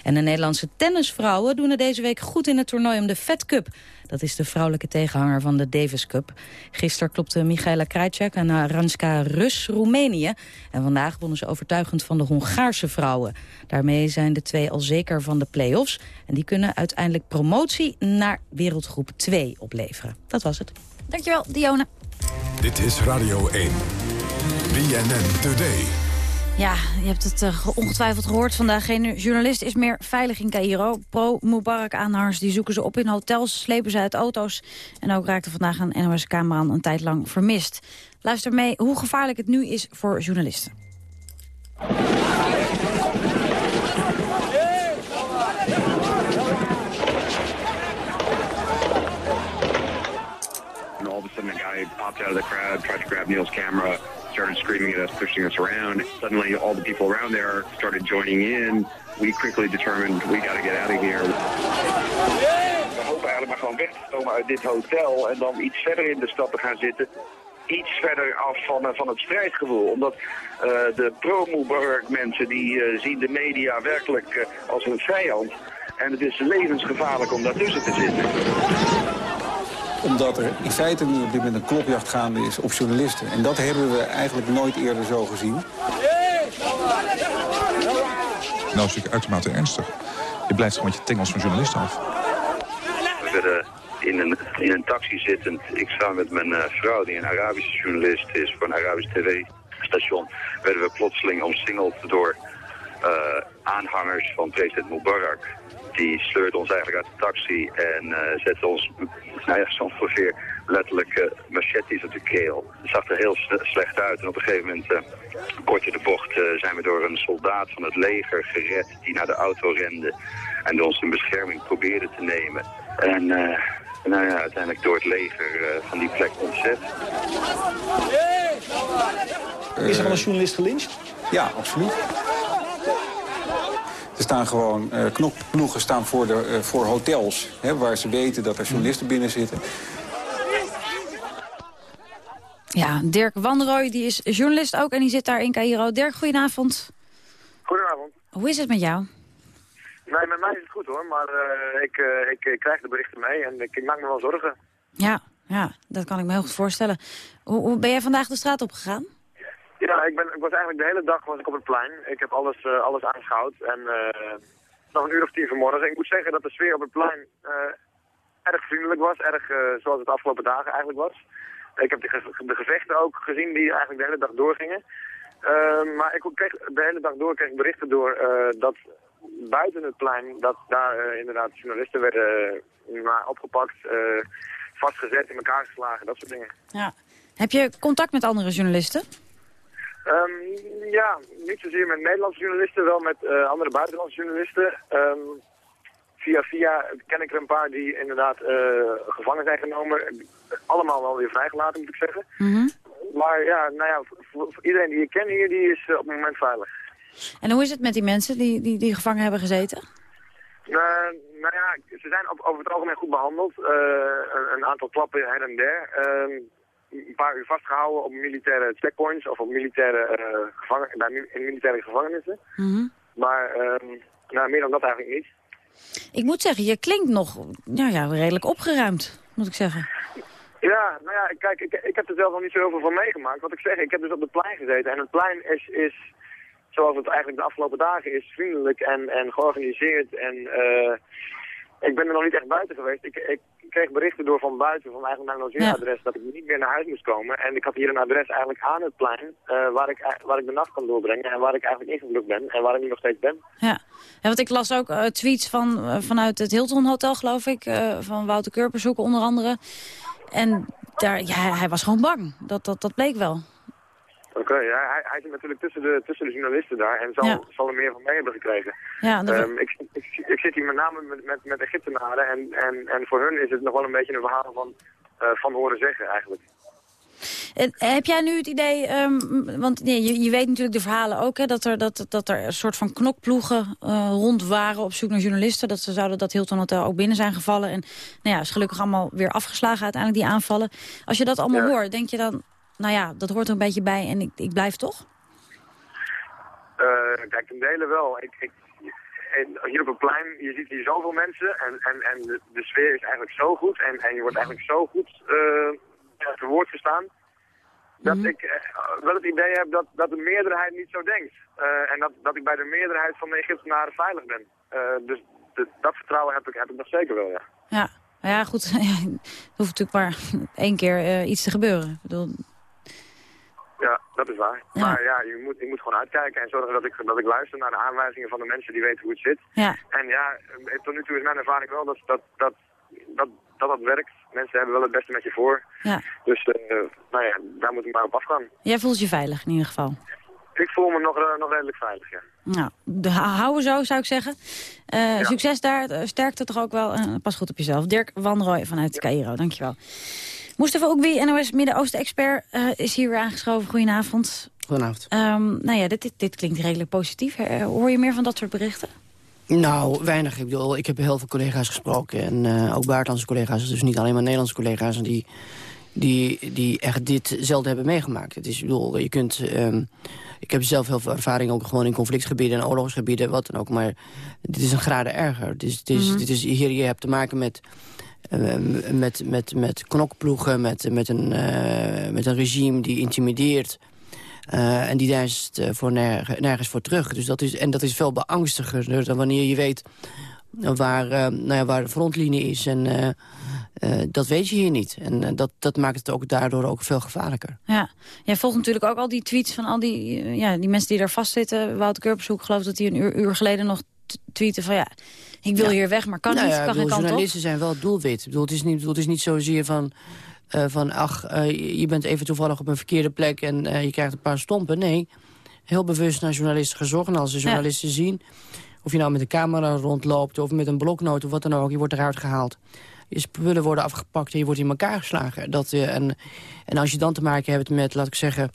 En de Nederlandse tennisvrouwen doen er deze week goed in het toernooi om de Fed Cup. Dat is de vrouwelijke tegenhanger van de Davis Cup. Gisteren klopte Michaela Krajcek en Aranska Rus Roemenië. En vandaag wonnen ze overtuigend van de Hongaarse vrouwen. Daarmee zijn de twee al zeker van de play-offs. En die kunnen uiteindelijk promotie naar wereldgroep 2 opleveren. Dat was het. Dankjewel, Dione. Dit is Radio 1. BNN Today. Ja, je hebt het uh, ongetwijfeld gehoord. Vandaag geen journalist is meer veilig in Cairo. Pro-Mubarak-aanhangers die zoeken ze op in hotels, slepen ze uit auto's. En ook raakte vandaag een NOS-cameraman een tijd lang vermist. Luister mee hoe gevaarlijk het nu is voor journalisten. All of a sudden a guy popped out of the crowd, tried to grab Neil's camera, started screaming at us, pushing us around. Suddenly, all the people around there started joining in. We quickly determined we got to get out of here. We hopen eigenlijk maar gewoon weg te komen uit dit hotel en dan iets verder in de stad te gaan zitten. Iets verder af van, van het strijdgevoel. Omdat uh, de pro-Mubarak mensen die uh, zien de media werkelijk uh, als een vijand. En het is levensgevaarlijk om daartussen te zitten omdat er in feite nu op dit moment een klopjacht gaande is op journalisten. En dat hebben we eigenlijk nooit eerder zo gezien. Nou is uitermate ernstig. Je blijft gewoon met je tengels van journalisten af. We werden in een, in een taxi zittend. Ik samen met mijn uh, vrouw, die een Arabische journalist is voor een Arabisch tv-station, werden we plotseling omsingeld door uh, aanhangers van president Mubarak die sleurde ons eigenlijk uit de taxi en uh, zette ons, nou ja, zo ongeveer letterlijk uh, machetes op de keel. Het zag er heel slecht uit en op een gegeven moment, uh, kort in de bocht, zijn we door een soldaat van het leger gered die naar de auto rende en ons in bescherming probeerde te nemen. En nou ja, uiteindelijk door het leger van die plek ontzet. Is er al een journalist gelyncht? Ja, absoluut. Er staan gewoon uh, knokploegen staan voor, de, uh, voor hotels, hè, waar ze weten dat er journalisten binnen zitten. Ja, Dirk Wanrooy, die is journalist ook en die zit daar in Cairo. Dirk, goedenavond. Goedenavond. Hoe is het met jou? Nee, met mij is het goed hoor, maar uh, ik, ik, ik, krijg de berichten mee en ik, ik, maak me wel zorgen. Ja, ja, dat kan ik me heel goed voorstellen. Hoe, hoe ben jij vandaag de straat opgegaan? Ja, ik, ben, ik was eigenlijk de hele dag was ik op het plein. Ik heb alles, uh, alles aanschouwd. En uh, nog een uur of tien vanmorgen. Ik moet zeggen dat de sfeer op het plein uh, erg vriendelijk was. Erg zoals het afgelopen dagen eigenlijk was. Ik heb de, ge de gevechten ook gezien die eigenlijk de hele dag doorgingen. maar ik kreeg de hele dag door kreeg berichten door dat buiten het plein... dat daar inderdaad journalisten werden opgepakt, vastgezet, in elkaar geslagen, dat soort dingen. Ja. Heb je contact met andere journalisten? Um, ja, niet zozeer met Nederlandse journalisten, wel met uh, andere buitenlandse journalisten. Um, via via ken ik er een paar die inderdaad eh, gevangen zijn genomen. Allemaal wel weer vrijgelaten, moet ik zeggen. Mhm. Maar ja, nou ja, voor, voor iedereen die ik ken hier, die is eh, op het moment veilig. En hoe is het met die mensen die, die, die gevangen hebben gezeten? Eh, nou ja, ze zijn op, over het algemeen goed behandeld. Eh, een, een aantal klappen her en der. Ehm, een paar uur vastgehouden op militaire checkpoints of op militaire, eh, gevangen, in militaire gevangenissen. Mhm. Maar ehm, nou, meer dan dat eigenlijk niet. Ik moet zeggen, je klinkt nog nou ja, redelijk opgeruimd, moet ik zeggen. Ja, nou ja, kijk, ik, ik heb er zelf nog niet zo heel veel van meegemaakt. Wat ik zeg, ik heb dus op het plein gezeten. En het plein is, is zoals het eigenlijk de afgelopen dagen is, vriendelijk en, en georganiseerd. En eh, ik ben er nog niet echt buiten geweest. Ik, ik kreeg berichten door van buiten, van eigenlijk mijn logeeradres, dat ik niet meer naar huis moest komen. En ik had hier een adres eigenlijk aan het plein, eh, waar, ik, waar ik de nacht kan doorbrengen. En waar ik eigenlijk ingevloed ben. En waar ik nu nog steeds ben. Ja, ja want ik las ook eh, tweets van, eh, vanuit het Hilton Hotel, geloof ik. van Wouter Kurperzoek onder andere. En daar, ja, hij- hij was gewoon bang. Dat, dat, dat bleek wel. Oké, ja, hij, hij zit natuurlijk tussen de, tussen de journalisten daar en zal, Ja. zal er meer van mee hebben gekregen. Ja, dat- Ehm, ik, ik, ik zit hier met name met, met, met Egyptenaren en, en, en voor hun is het nog wel een beetje een verhaal van, eh, van horen zeggen eigenlijk. En heb jij nu het idee, ehm, want nee, je, je weet natuurlijk de verhalen ook... Hè, dat, er, dat, dat er een soort van knokploegen eh, rond waren op zoek naar journalisten. Dat ze zouden dat Hilton Hotel ook binnen zijn gevallen. En nou ja, is gelukkig allemaal weer afgeslagen uiteindelijk die aanvallen. Als je dat allemaal hoort, denk je dan... nou ja, dat hoort er een beetje bij en ik, ik blijf toch? Eh, kijk, ten dele wel. Ik, ik, en hier op het plein, je ziet hier zoveel mensen en, en, en de, de sfeer is eigenlijk zo goed en, en je wordt eigenlijk zo goed ja, te woord gestaan. Dat ik eh, wel het idee heb dat, dat de meerderheid niet zo denkt. En dat, dat ik bij de meerderheid van de Egyptenaren veilig ben. Dus de- dat vertrouwen heb ik, heb ik nog zeker wel, ja. Ja, ja, goed. (laughs) er hoeft natuurlijk maar één keer iets te gebeuren. Ik bedoel, Ja, dat is waar. Maar ja, je moet, ik moet gewoon uitkijken en zorgen dat ik, dat ik luister naar de aanwijzingen van de mensen die weten hoe het zit. Ja. En ja, eh, tot nu toe is mijn ervaring wel dat dat, dat, dat, dat, dat werkt. Mensen hebben wel het beste met je voor. ja. Dus eh, nou ja, daar moet ik maar op afgaan. Jij voelt je veilig in ieder geval. Ik voel me nog, eh, nog redelijk veilig, ja. Nou, de, houden zo, zou ik zeggen. Succes daar, sterkte toch ook wel. Pas goed op jezelf. Dirk Van Rooij vanuit Cairo, dankjewel. Mustafa Oekbi, NOS Midden-Oosten-expert, eh, is hier weer aangeschoven. Goedenavond. Goedenavond. Ehm, nou ja, dit, dit, dit klinkt redelijk positief. Hoor je meer van dat soort berichten? Nou, weinig. Ik bedoel, ik heb heel veel collega's gesproken. En eh, ook buitenlandse collega's, dus niet alleen maar Nederlandse collega's... En die, die, die echt dit zelden hebben meegemaakt. Het is, ik bedoel, je kunt... ehm, ik heb zelf heel veel ervaring ook gewoon in conflictgebieden en oorlogsgebieden, wat dan ook. Maar dit is een graden erger. Dit is, dit is, Mhm. dit is, hier je hebt te maken met, met, met, met knokploegen, met, met, een, eh, met een regime die intimideert... Eh, en die eh, voor nerg- nergens voor terug. Dus dat is, en dat is veel beangstigender dan wanneer je weet waar, eh, nou ja, waar de frontlinie is. En eh, eh, dat weet je hier niet. En eh, dat, dat maakt het ook daardoor ook veel gevaarlijker. Ja, jij volgt natuurlijk ook al die tweets van al die, eh, ja, die mensen die daar vastzitten. Wouter Kurpershoek geloof dat hij een uur, uur geleden nog tweette van... ja, ik wil hier weg, maar kan Nou niet, ja, kan ik geen bedoel, kant op. journalisten zijn wel doelwit. Ik bedoel, het, is niet, bedoel, het is niet zozeer van... eh, van ach, eh, je bent even toevallig op een verkeerde plek en eh, je krijgt een paar stompen. Nee, heel bewust naar journalisten gezocht. En als de journalisten zien, of je nou met een camera rondloopt... of met een bloknoot of wat dan ook, je wordt eruit gehaald. Je spullen worden afgepakt en je wordt in elkaar geslagen. Dat, en, en als je dan te maken hebt met, laat ik zeggen...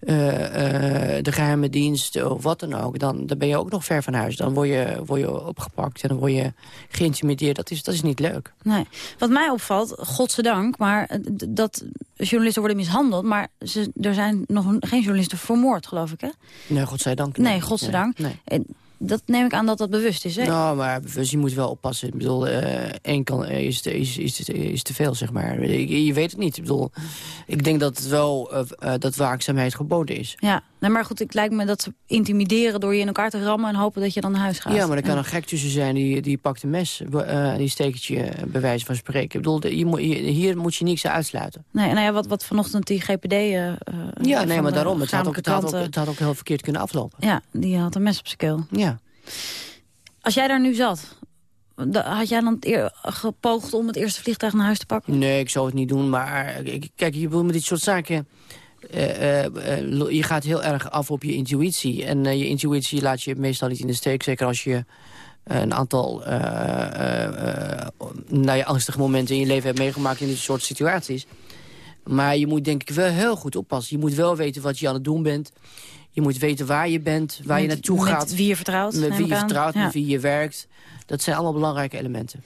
eh, eh, de geheime dienst of wat dan ook... Dan, dan ben je ook nog ver van huis. Dan word je, word je opgepakt en dan word je geïntimideerd. Dat is, dat is niet leuk. Nee. Wat mij opvalt, godzijdank, maar eh, dat journalisten worden mishandeld... maar ze, er zijn nog geen journalisten vermoord, geloof ik, hè? Nee, godzijdank. Nee, godzijdank. Nee, Dat neem ik aan dat dat bewust is, hè? Nou, maar bewust, je moet wel oppassen. Ik bedoel, eh, één kan, eh, is, te, is, is, is te veel, zeg maar. Je, je weet het niet. Ik bedoel, ik denk dat het wel eh, dat waakzaamheid geboden is. Ja, nee, maar goed, het lijkt me dat ze intimideren door je in elkaar te rammen... en hopen dat je dan naar huis gaat. Ja, maar er kan En- een gek tussen zijn die, die pakt een mes. eh, die steekt het je eh, bij wijze van spreken. Ik bedoel, je moet- je- hier moet je niks uitsluiten. Nee, nou ja, wat, wat vanochtend die GPD... eh, eh, Ja, nee, maar daarom. Het had, ook, het, had ook, het had ook heel verkeerd kunnen aflopen. Ja, die had een mes op zijn keel. Ja. Als jij daar nu zat, had jij dan gepoogd om het eerste vliegtuig naar huis te pakken? Nee, ik zou het niet doen. Maar kijk, je wil met dit soort zaken... eh, eh, eh, je gaat heel erg af op je intuïtie. En je intuïtie laat je meestal niet in de steek. Zeker als je een aantal nou ja, angstige momenten in je leven hebt meegemaakt in dit soort situaties. Maar je moet denk ik wel heel goed oppassen. Je moet wel weten wat je aan het doen bent. Je moet weten waar je bent, waar je naartoe gaat. Met wie je vertrouwt. Met wie je vertrouwt, met wie je werkt. Dat zijn allemaal belangrijke elementen.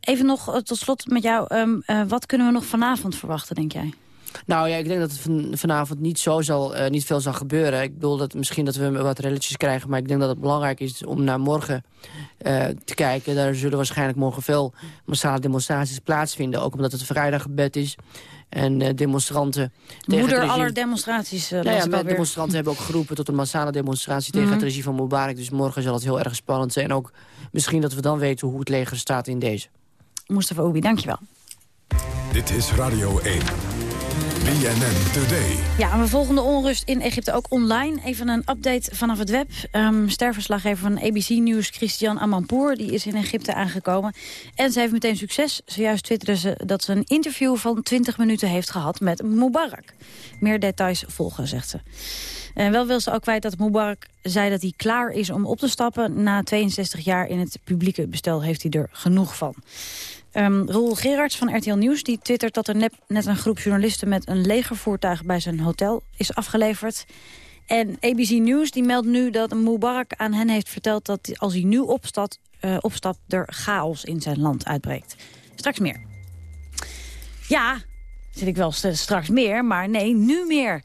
Even nog tot slot met jou. Ehm, wat kunnen we nog vanavond verwachten, denk jij? Nou ja, ik denk dat het vanavond niet, zo zal, uh, niet veel zal gebeuren. Ik bedoel dat misschien dat we wat relletjes krijgen... maar ik denk dat het belangrijk is om naar morgen uh, te kijken. Daar zullen waarschijnlijk morgen veel massale demonstraties plaatsvinden. Ook omdat het vrijdaggebed is. En uh, demonstranten... Moeder aller demonstraties. Uh, nou ja, demonstranten hebben ook geroepen tot een massale demonstratie... tegen mm -hmm. het regime van Mubarak. Dus morgen zal het heel erg spannend zijn. En ook misschien dat we dan weten hoe het leger staat in deze. Mustafa Obi, dankjewel. Dit is Radio 1. BNN Today. Ja, we volgen de onrust in Egypte ook online. Even een update vanaf het web. Um, sterverslaggever van ABC News, Christian Amanpour... die is in Egypte aangekomen. En ze heeft meteen succes. Zojuist twitterde ze dat ze een interview van 20 minuten heeft gehad met Mubarak. Meer details volgen, zegt ze. En wel wil ze ook kwijt dat Mubarak zei dat hij klaar is om op te stappen. Na 62 jaar in het publieke bestel heeft hij er genoeg van. Um, Roel Gerards van RTL Nieuws die twittert dat er net, een groep journalisten... met een legervoertuig bij zijn hotel is afgeleverd. En ABC News die meldt nu dat Mubarak aan hen heeft verteld... dat als hij nu opstapt, uh, opstapt er chaos in zijn land uitbreekt. Straks meer. Ja, zit ik wel straks meer, maar nee, nu meer.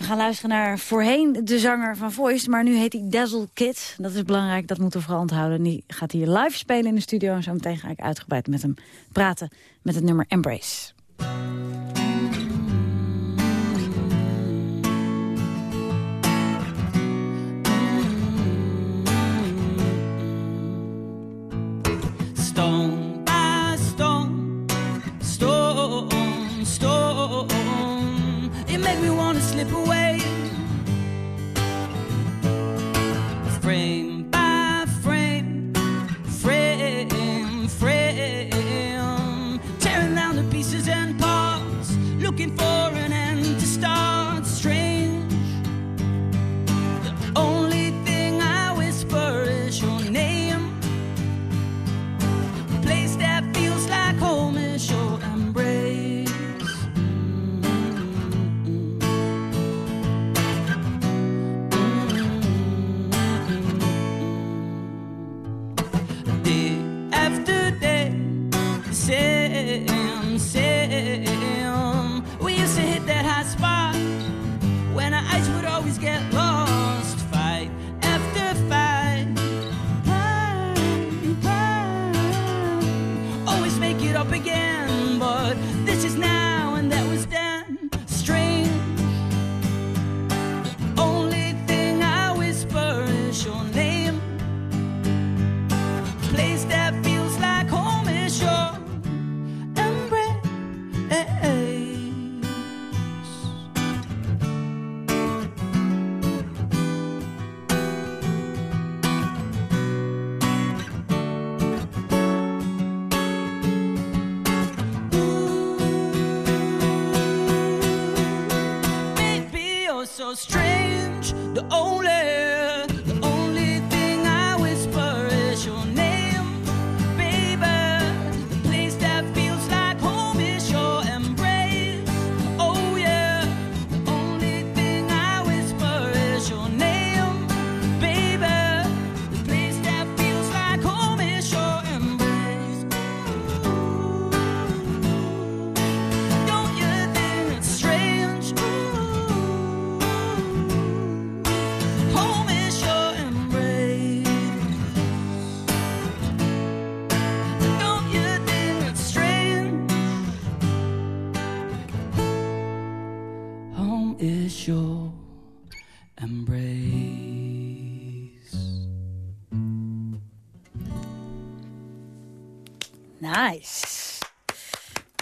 We gaan luisteren naar voorheen de zanger van Voice, maar nu heet hij Dazzle Kid. Dat is belangrijk, dat moeten we vooral onthouden. Die gaat hier live spelen in de studio en zo meteen ga ik uitgebreid met hem praten met het nummer Embrace. Stone by stone, stone, stone, it made me want to slip away. Frame strange. The only, is your embrace. Nice.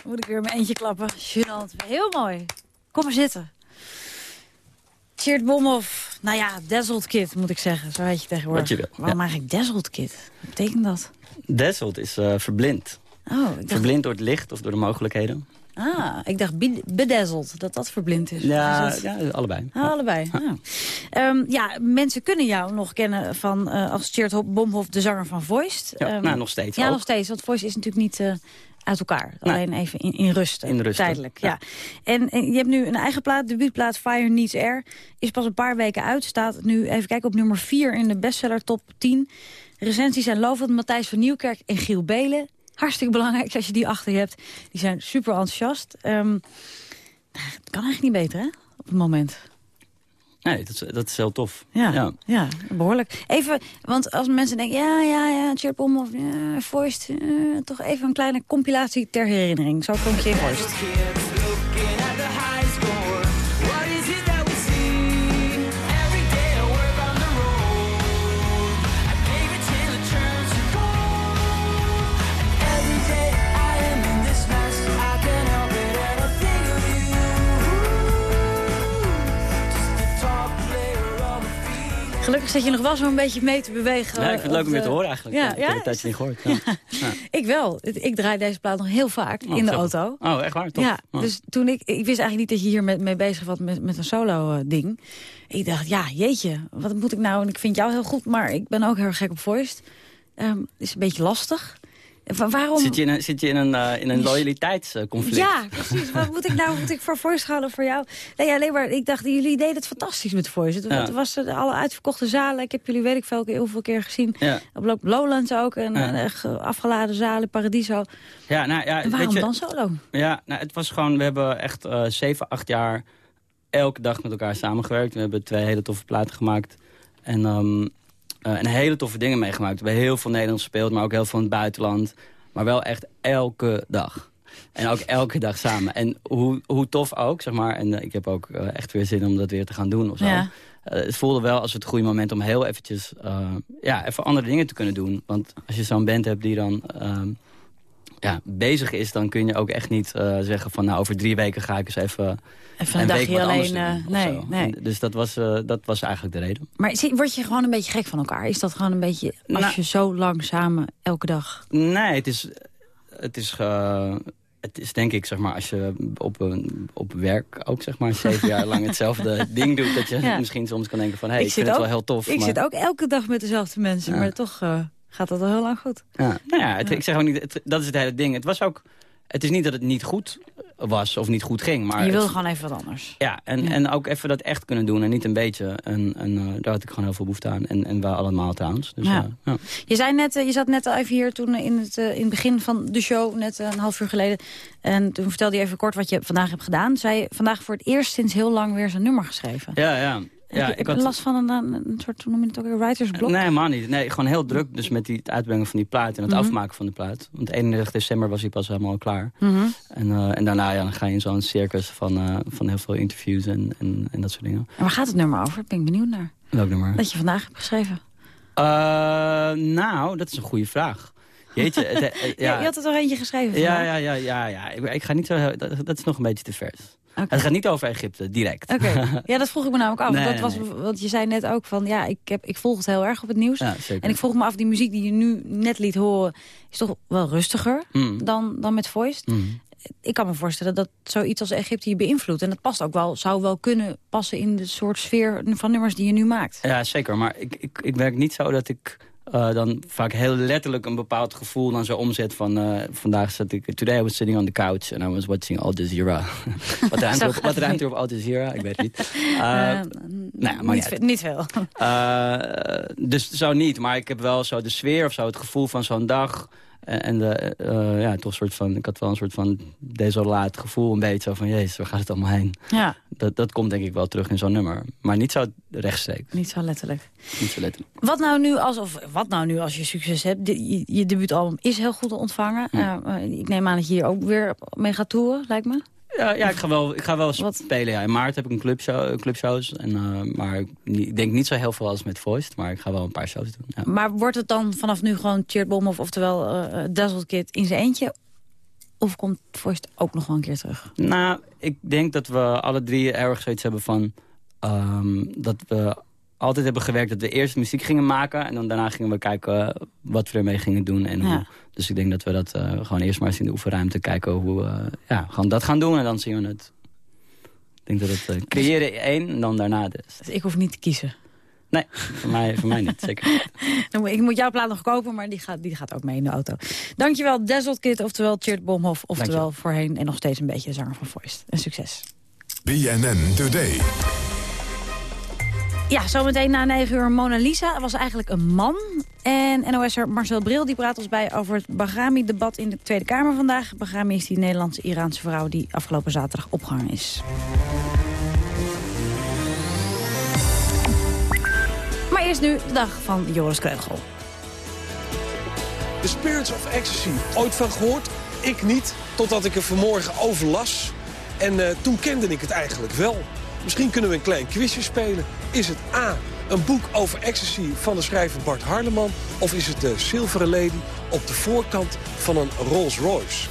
Moet ik weer mijn eentje klappen. Gênant. Heel mooi. Kom maar zitten. Tjeerd Bomhoff. Nou ja, Dazzled Kid moet ik zeggen. Zo heet je tegenwoordig. Wat je wil, Waarom eigenlijk Dazzled Kid? Wat betekent dat? Dazzled is eh, verblind. Oh, ik dacht... Verblind door het licht of door de mogelijkheden. Ah, ik dacht be- bedazzled, dat dat verblind is. Ja, Is ja allebei. Ah, allebei. Ja. Ehm, ja, mensen kunnen jou nog kennen van eh, als Tjeerd Bomhoff, de zanger van Voiced. Ja, Ehm, nou, nog steeds Ja, ook. nog steeds, want Voiced is natuurlijk niet eh, uit elkaar. Alleen even in, in rust, In rust, tijdelijk. Ja. En, en je hebt nu een eigen plaat, debuutplaat Fire Needs Air. Is pas een paar weken uit, staat nu even kijken op nummer 4 in de bestseller top 10. Recensies zijn lovend. Matthijs van Nieuwkerk en Giel Belen. Hartstikke belangrijk als je die achter je hebt. Die zijn super enthousiast. Ehm, het kan eigenlijk niet beter, hè? Op het moment. Nee, dat is, dat is heel tof. Ja, ja. behoorlijk. Even, want als mensen denken, ja, ja, ja, Chirpom of ja, Voiced, eh, toch even een kleine compilatie ter herinnering. Zo klonk je in Voiced. Gelukkig zit je nog wel zo'n beetje mee te bewegen. Ja, ik vind het leuk om de- te horen eigenlijk. Ja, ik heb ja? een tijdje niet gehoord. (laughs) Ja. Ja. Ik wel. Ik draai deze plaat nog heel vaak Oh, in de grappig. auto. Oh, echt waar? Tof. Ja, Oh. dus toen ik, ik wist eigenlijk niet dat je hier met, mee bezig was met, met een solo-ding. ik dacht, ja, jeetje, wat moet ik nou? En ik vind jou heel goed, maar ik ben ook heel gek op voiced. Ehm is een beetje lastig. Wa- waarom? Zit je in een, zit je in een, eh, in een loyaliteitsconflict? Ja, precies. (laughs) Wat moet ik nou moet ik voor houden voor jou? Nee, alleen maar, ik dacht, jullie deden het fantastisch met voice. Het, Ja. het was eh, alle uitverkochte zalen. Ik heb jullie weet ik veel, keer- hoeveel keer gezien. Ja. Op Lo- Lowlands ook. En Ja. eh, ge- afgeladen zalen, Paradiso. Ja, nou, ja, En waarom weet je, dan solo? Ja, nou, het was gewoon, we hebben echt eh zeven, acht jaar elke dag met elkaar samengewerkt. We hebben twee hele toffe platen gemaakt. En, ehm, eh, en hele toffe dingen meegemaakt. We hebben heel veel Nederlands gespeeld, maar ook heel veel in het buitenland. Maar wel echt elke dag. En ook elke dag samen. En hoe, hoe tof ook, zeg maar. En eh, ik heb ook eh, echt weer zin om dat weer te gaan doen of zo. Ja. Eh, het voelde wel als het goede moment om heel eventjes... eh, ja, even andere dingen te kunnen doen. Want als je zo'n band hebt die dan... ehm, ja, bezig is, dan kun je ook echt niet eh, zeggen van... nou, over drie weken ga ik eens even, Even een dagje alleen, doen, eh, nee, nee. En Dus dat was, eh, dat was eigenlijk de reden. Maar word je gewoon een beetje gek van elkaar? Is dat gewoon een beetje, als Nou- je zo lang samen, elke dag... Nee, het is, het is, het is denk ik, zeg maar, als je op, een, op werk ook, zeg maar, zeven jaar lang (laughs) hetzelfde ding doet... dat je Ja. misschien soms kan denken van, hé, hey, ik, vind het wel heel tof. Ik maar, zit ook elke dag met dezelfde mensen, Ja. maar toch gaat dat al heel lang goed. Ja, nou ja, het, ik zeg ook niet, het- dat is het hele ding. Het was ook, het is niet dat het niet goed was of niet goed ging, maar... je wil gewoon even wat anders. Ja, en, en ook even dat echt kunnen doen en niet een beetje. En, en eh, daar had ik gewoon heel veel behoefte aan. En, en wij allemaal trouwens. Dus, Ja. ja. Je, zei net, eh, je zat net al even hier toen eh, in het, eh, in het begin van de show, net eh, een half uur geleden. En toen vertelde je even kort wat je vandaag hebt gedaan. Zei je vandaag voor het eerst sinds heel lang weer zo'n nummer geschreven. Ja, ja. Ja je ik had, last van een, een, soort, hoe noem je het ook, een writersblok? Nee, man niet. Nee, gewoon heel druk dus met die, het uitbrengen van die plaat en het Mhm. afmaken van de plaat. Want 31 december was hij pas helemaal klaar. Mhm. En, eh, en daarna ja, dan ga je in zo'n circus van, eh, van heel veel interviews en, en, en dat soort dingen. En waar gaat het nummer over? Ben ik benieuwd naar. Welk nummer? Dat je vandaag hebt geschreven. Eh, nou, dat is een goede vraag. Jeetje, het, (laughs) Ja. ja. je had er toch eentje geschreven Ja, ja, ja, ja, ja. Ik, ik ga niet zo heel, dat, dat is nog een beetje te vers. Het gaat niet over Egypte, direct. Oké, (laughs) ja, dat vroeg ik me namelijk af. Nee, dat nee, was, nee. Want je zei net ook van, ja, ik, heb, ik volg het heel erg op het nieuws. Ja. En ik vroeg me af, die muziek die je nu net liet horen... is toch wel rustiger Mm. dan, dan met Voice? Mm. Ik kan me voorstellen dat zoiets als Egypte je beïnvloedt. En dat past ook wel, zou wel kunnen passen in de soort sfeer van nummers die je nu maakt. Ja, zeker. Maar ik, ik, ik werk niet zo dat ik eh, dan vaak heel letterlijk een bepaald gevoel dan zo omzet van... eh, vandaag zat ik... Today I was sitting on the couch and I was watching Al Jazeera. (laughs) wat ruimt er op- wat ruimt op Al Jazeera? Ik weet het niet. (laughs) Eh, nou maar niet, niet veel. Dus zo niet, maar ik heb wel zo de sfeer of zo, het gevoel van zo'n dag. En, en de, eh, ja, toch een soort van, ik had wel een soort van desolaat gevoel, een beetje zo van, jezus, waar gaat het allemaal heen? Ja, Dat, dat komt denk ik wel terug in zo'n nummer. Maar niet zo rechtstreeks, niet zo letterlijk. niet zo letterlijk. Wat nou nu als, of wat nou nu als je succes hebt? De- je, je debuutalbum is heel goed ontvangen. Eh, eh, ik neem aan dat je hier ook weer mee gaat toeren, lijkt me. Ja, ja ik ga wel, ik ga wel spelen. Ja. In maart heb ik een clubshow, clubshows. En, eh, maar ik, denk niet zo heel veel als met Voiced. Maar ik ga wel een paar shows doen. Ja. Maar wordt het dan vanaf nu gewoon Cheered Bomb of oftewel Dazzled Kid in zijn eentje? Of komt Voice ook nog wel een keer terug? Nou, ik denk dat we alle drie erg zoiets hebben van... ehm, dat we altijd hebben gewerkt dat we eerst muziek gingen maken... en dan daarna gingen we kijken wat we ermee gingen doen. En Ja. hoe. Dus ik denk dat we dat eh, gewoon eerst maar eens in de oefenruimte kijken... hoe we ja, gewoon dat gaan doen en dan zien we het. Ik denk dat het eh, creëren één en dan daarna dus. Dus ik hoef niet te kiezen. Nee, voor mij, voor mij niet, zeker (laughs) Ik moet jouw plaat nog kopen, maar die gaat, die gaat ook mee in de auto. Dankjewel, Dazzled Kid, oftewel Tjeerd Bomhoff... oftewel voorheen en nog steeds een beetje de zanger van Voice. En succes. BNN Today. Ja, zometeen na 9 uur Mona Lisa was eigenlijk een man. En NOS'er Marcel Bril die praat ons bij over het Bahrami-debat in de Tweede Kamer vandaag. Bahrami is die Nederlandse-Iraanse vrouw die afgelopen zaterdag opgehangen is. Maar eerst nu de dag van Joris Kreugel. The Spirits of Ecstasy. Ooit van gehoord? Ik niet, totdat ik er vanmorgen over las. En eh, toen kende ik het eigenlijk wel. Misschien kunnen we een klein quizje spelen. Is het A, een boek over ecstasy van de schrijver Bart Harleman... of is het de Zilveren Lady op de voorkant van een Rolls Royce?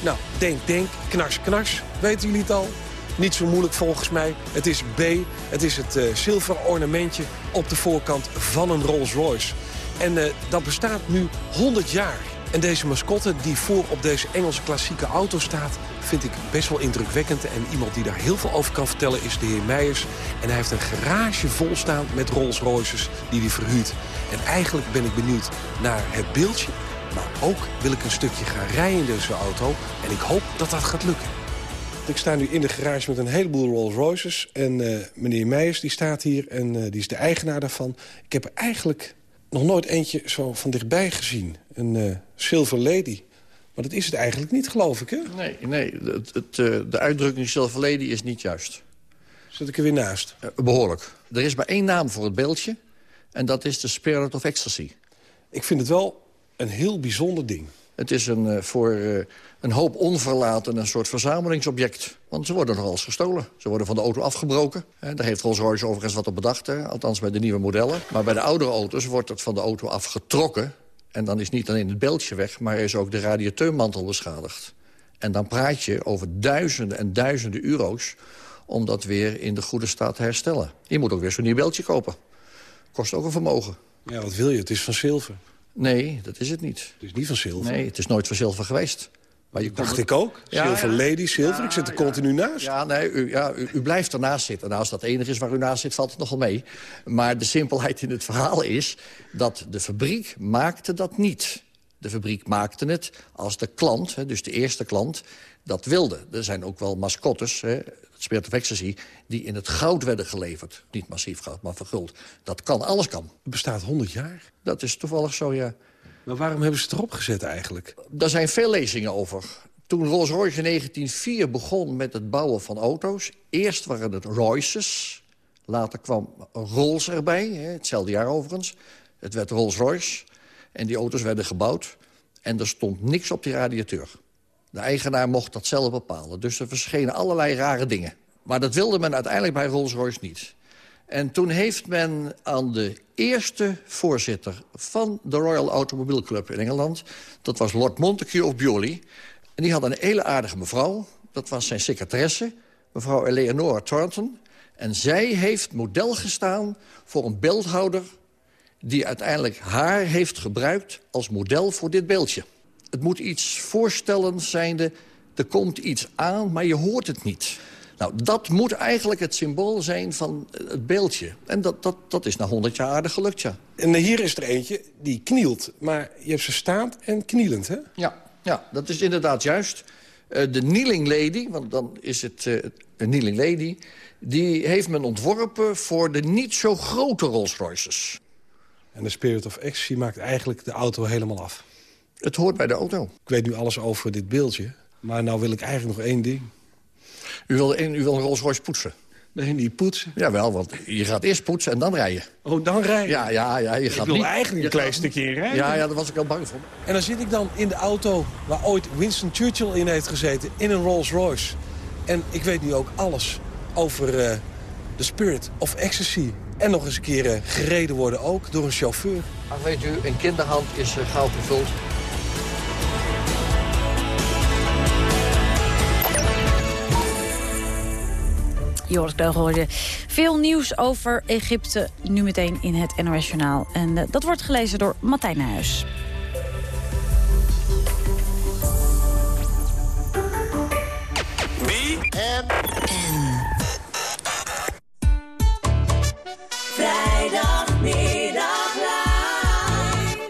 Nou, denk, denk, knars, knars. Weten jullie het al? Niet zo moeilijk volgens mij. Het is B. Het is het eh, zilveren ornamentje op de voorkant van een Rolls Royce. En eh, dat bestaat nu 100 jaar. En deze mascotte die voor op deze Engelse klassieke auto staat... vind ik best wel indrukwekkend. En iemand die daar heel veel over kan vertellen is de heer Meijers. En hij heeft een garage vol staan met Rolls Royces die hij verhuurt. En eigenlijk ben ik benieuwd naar het beeldje. Maar ook wil ik een stukje gaan rijden in deze auto. En ik hoop dat dat gaat lukken. Ik sta nu in de garage met een heleboel Rolls Royces. En eh, meneer Meijers die staat hier en eh, die is de eigenaar daarvan. Ik heb eigenlijk nog nooit eentje zo van dichtbij gezien. Een eh, Silver Lady. Maar dat is het eigenlijk niet, geloof ik, hè? Nee, nee het, het, eh, de uitdrukking Silver Lady is niet juist. Zet ik er weer naast? Eh, behoorlijk. Er is maar één naam voor het beeldje. En dat is de Spirit of Ecstasy. Ik vind het wel een heel bijzonder ding. Het is een, eh, voor eh, een hoop onverlaten een soort verzamelingsobject. Want ze worden nogal eens gestolen. Ze worden van de auto afgebroken. Daar heeft Rolls-Royce overigens wat op bedacht. Althans bij de nieuwe modellen. Maar bij de oudere auto's wordt het van de auto afgetrokken. En dan is niet alleen het beeldje weg... maar is ook de radiateurmantel beschadigd. En dan praat je over duizenden en duizenden euro's... om dat weer in de goede staat te herstellen. Je moet ook weer zo'n nieuw beeldje kopen. Kost ook een vermogen. Ja, wat wil je? Het is van zilver. Nee, dat is het niet. Het is niet van zilver. Nee, het is nooit van zilver geweest. Maar je Dacht kon- ik ook. Ja, ja. Lady, zilver. ik zit er continu naast. Ja, nee, u, ja, u, u blijft ernaast zitten. Nou, als dat het enige is waar u naast zit, valt het nogal mee. Maar de simpelheid in het verhaal is dat de fabriek maakte dat niet. De fabriek maakte het als de klant, hè, dus de eerste klant, dat wilde. Er zijn ook wel mascottes, Spirit of Ecstasy... die in het goud werden geleverd. Niet massief goud, maar verguld. Dat kan, alles kan. Het bestaat 100 jaar. Dat is toevallig zo, ja. Maar waarom hebben ze het erop gezet eigenlijk? Daar zijn veel lezingen over. Toen Rolls-Royce in 1904 begon met het bouwen van auto's... eerst waren het Royces, later kwam Rolls erbij, hè, hetzelfde jaar overigens. Het werd Rolls-Royce en die auto's werden gebouwd... en er stond niks op die radiateur. De eigenaar mocht dat zelf bepalen, dus er verschenen allerlei rare dingen. Maar dat wilde men uiteindelijk bij Rolls-Royce niet. En toen heeft men aan de eerste voorzitter van de Royal Automobile Club in Engeland... dat was Lord Montague of Bewley. En die had een hele aardige mevrouw. Dat was zijn secretaresse, mevrouw Eleonora Thornton. En zij heeft model gestaan voor een beeldhouder... die uiteindelijk haar heeft gebruikt als model voor dit beeldje. Het moet iets voorstellen zijnde... er komt iets aan, maar je hoort het niet... Nou, dat moet eigenlijk het symbool zijn van eh, het beeldje. En dat, dat, dat is na 100 jaar aardig gelukt, ja. En hier is er eentje die knielt. Maar je hebt ze staand en knielend, hè? Ja, ja dat is inderdaad juist. Eh, de Kneeling Lady, want dan is het eh, een Kneeling Lady... die heeft men ontworpen voor de niet zo grote Rolls Royces. En de Spirit of Ecstasy maakt eigenlijk de auto helemaal af. Het hoort bij de auto. Ik weet nu alles over dit beeldje. Maar nou wil ik eigenlijk nog één ding. U wil, een, u wil een Rolls Royce poetsen? Nee, niet poetsen. Jawel, want je gaat eerst poetsen en dan rijden. Oh, dan rijden? Ja, ja, ja. Je Ik gaat wil niet, eigenlijk een klein stukje in rijden. Ja, ja, daar was ik al bang voor. En dan zit ik dan in de auto waar ooit Winston Churchill in heeft gezeten. In een Rolls Royce. En ik weet nu ook alles over eh, de Spirit of Ecstasy. En nog eens een keer eh, gereden worden ook door een chauffeur. Maar weet u, een kinderhand is uh, gauw gevuld. Joris Kreugel hoorde veel nieuws over Egypte. Nu meteen in het NOS Journaal. En eh, dat wordt gelezen door Martijn Nijhuis.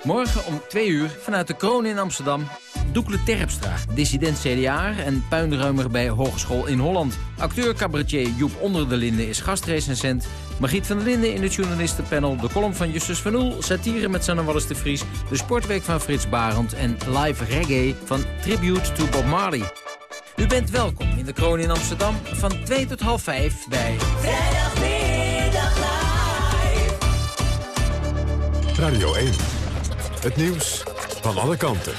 Morgen om twee uur vanuit de Kroon in Amsterdam... Doekle Terpstra, dissident CDA en puinruimer bij Hogeschool in Holland. Acteur-cabaretier Joep Onder de Linden is gastrecensent. Margriet van der Linden in het journalistenpanel. De column van Justus van Oel, satire met Sanne Wallis de Vries. De sportweek van Frits Barend en live reggae van Tribute to Bob Marley. U bent welkom in de Kroon in Amsterdam van 2 tot half 5 bij... Vrijdagmiddag live. Radio 1. Het nieuws van alle kanten.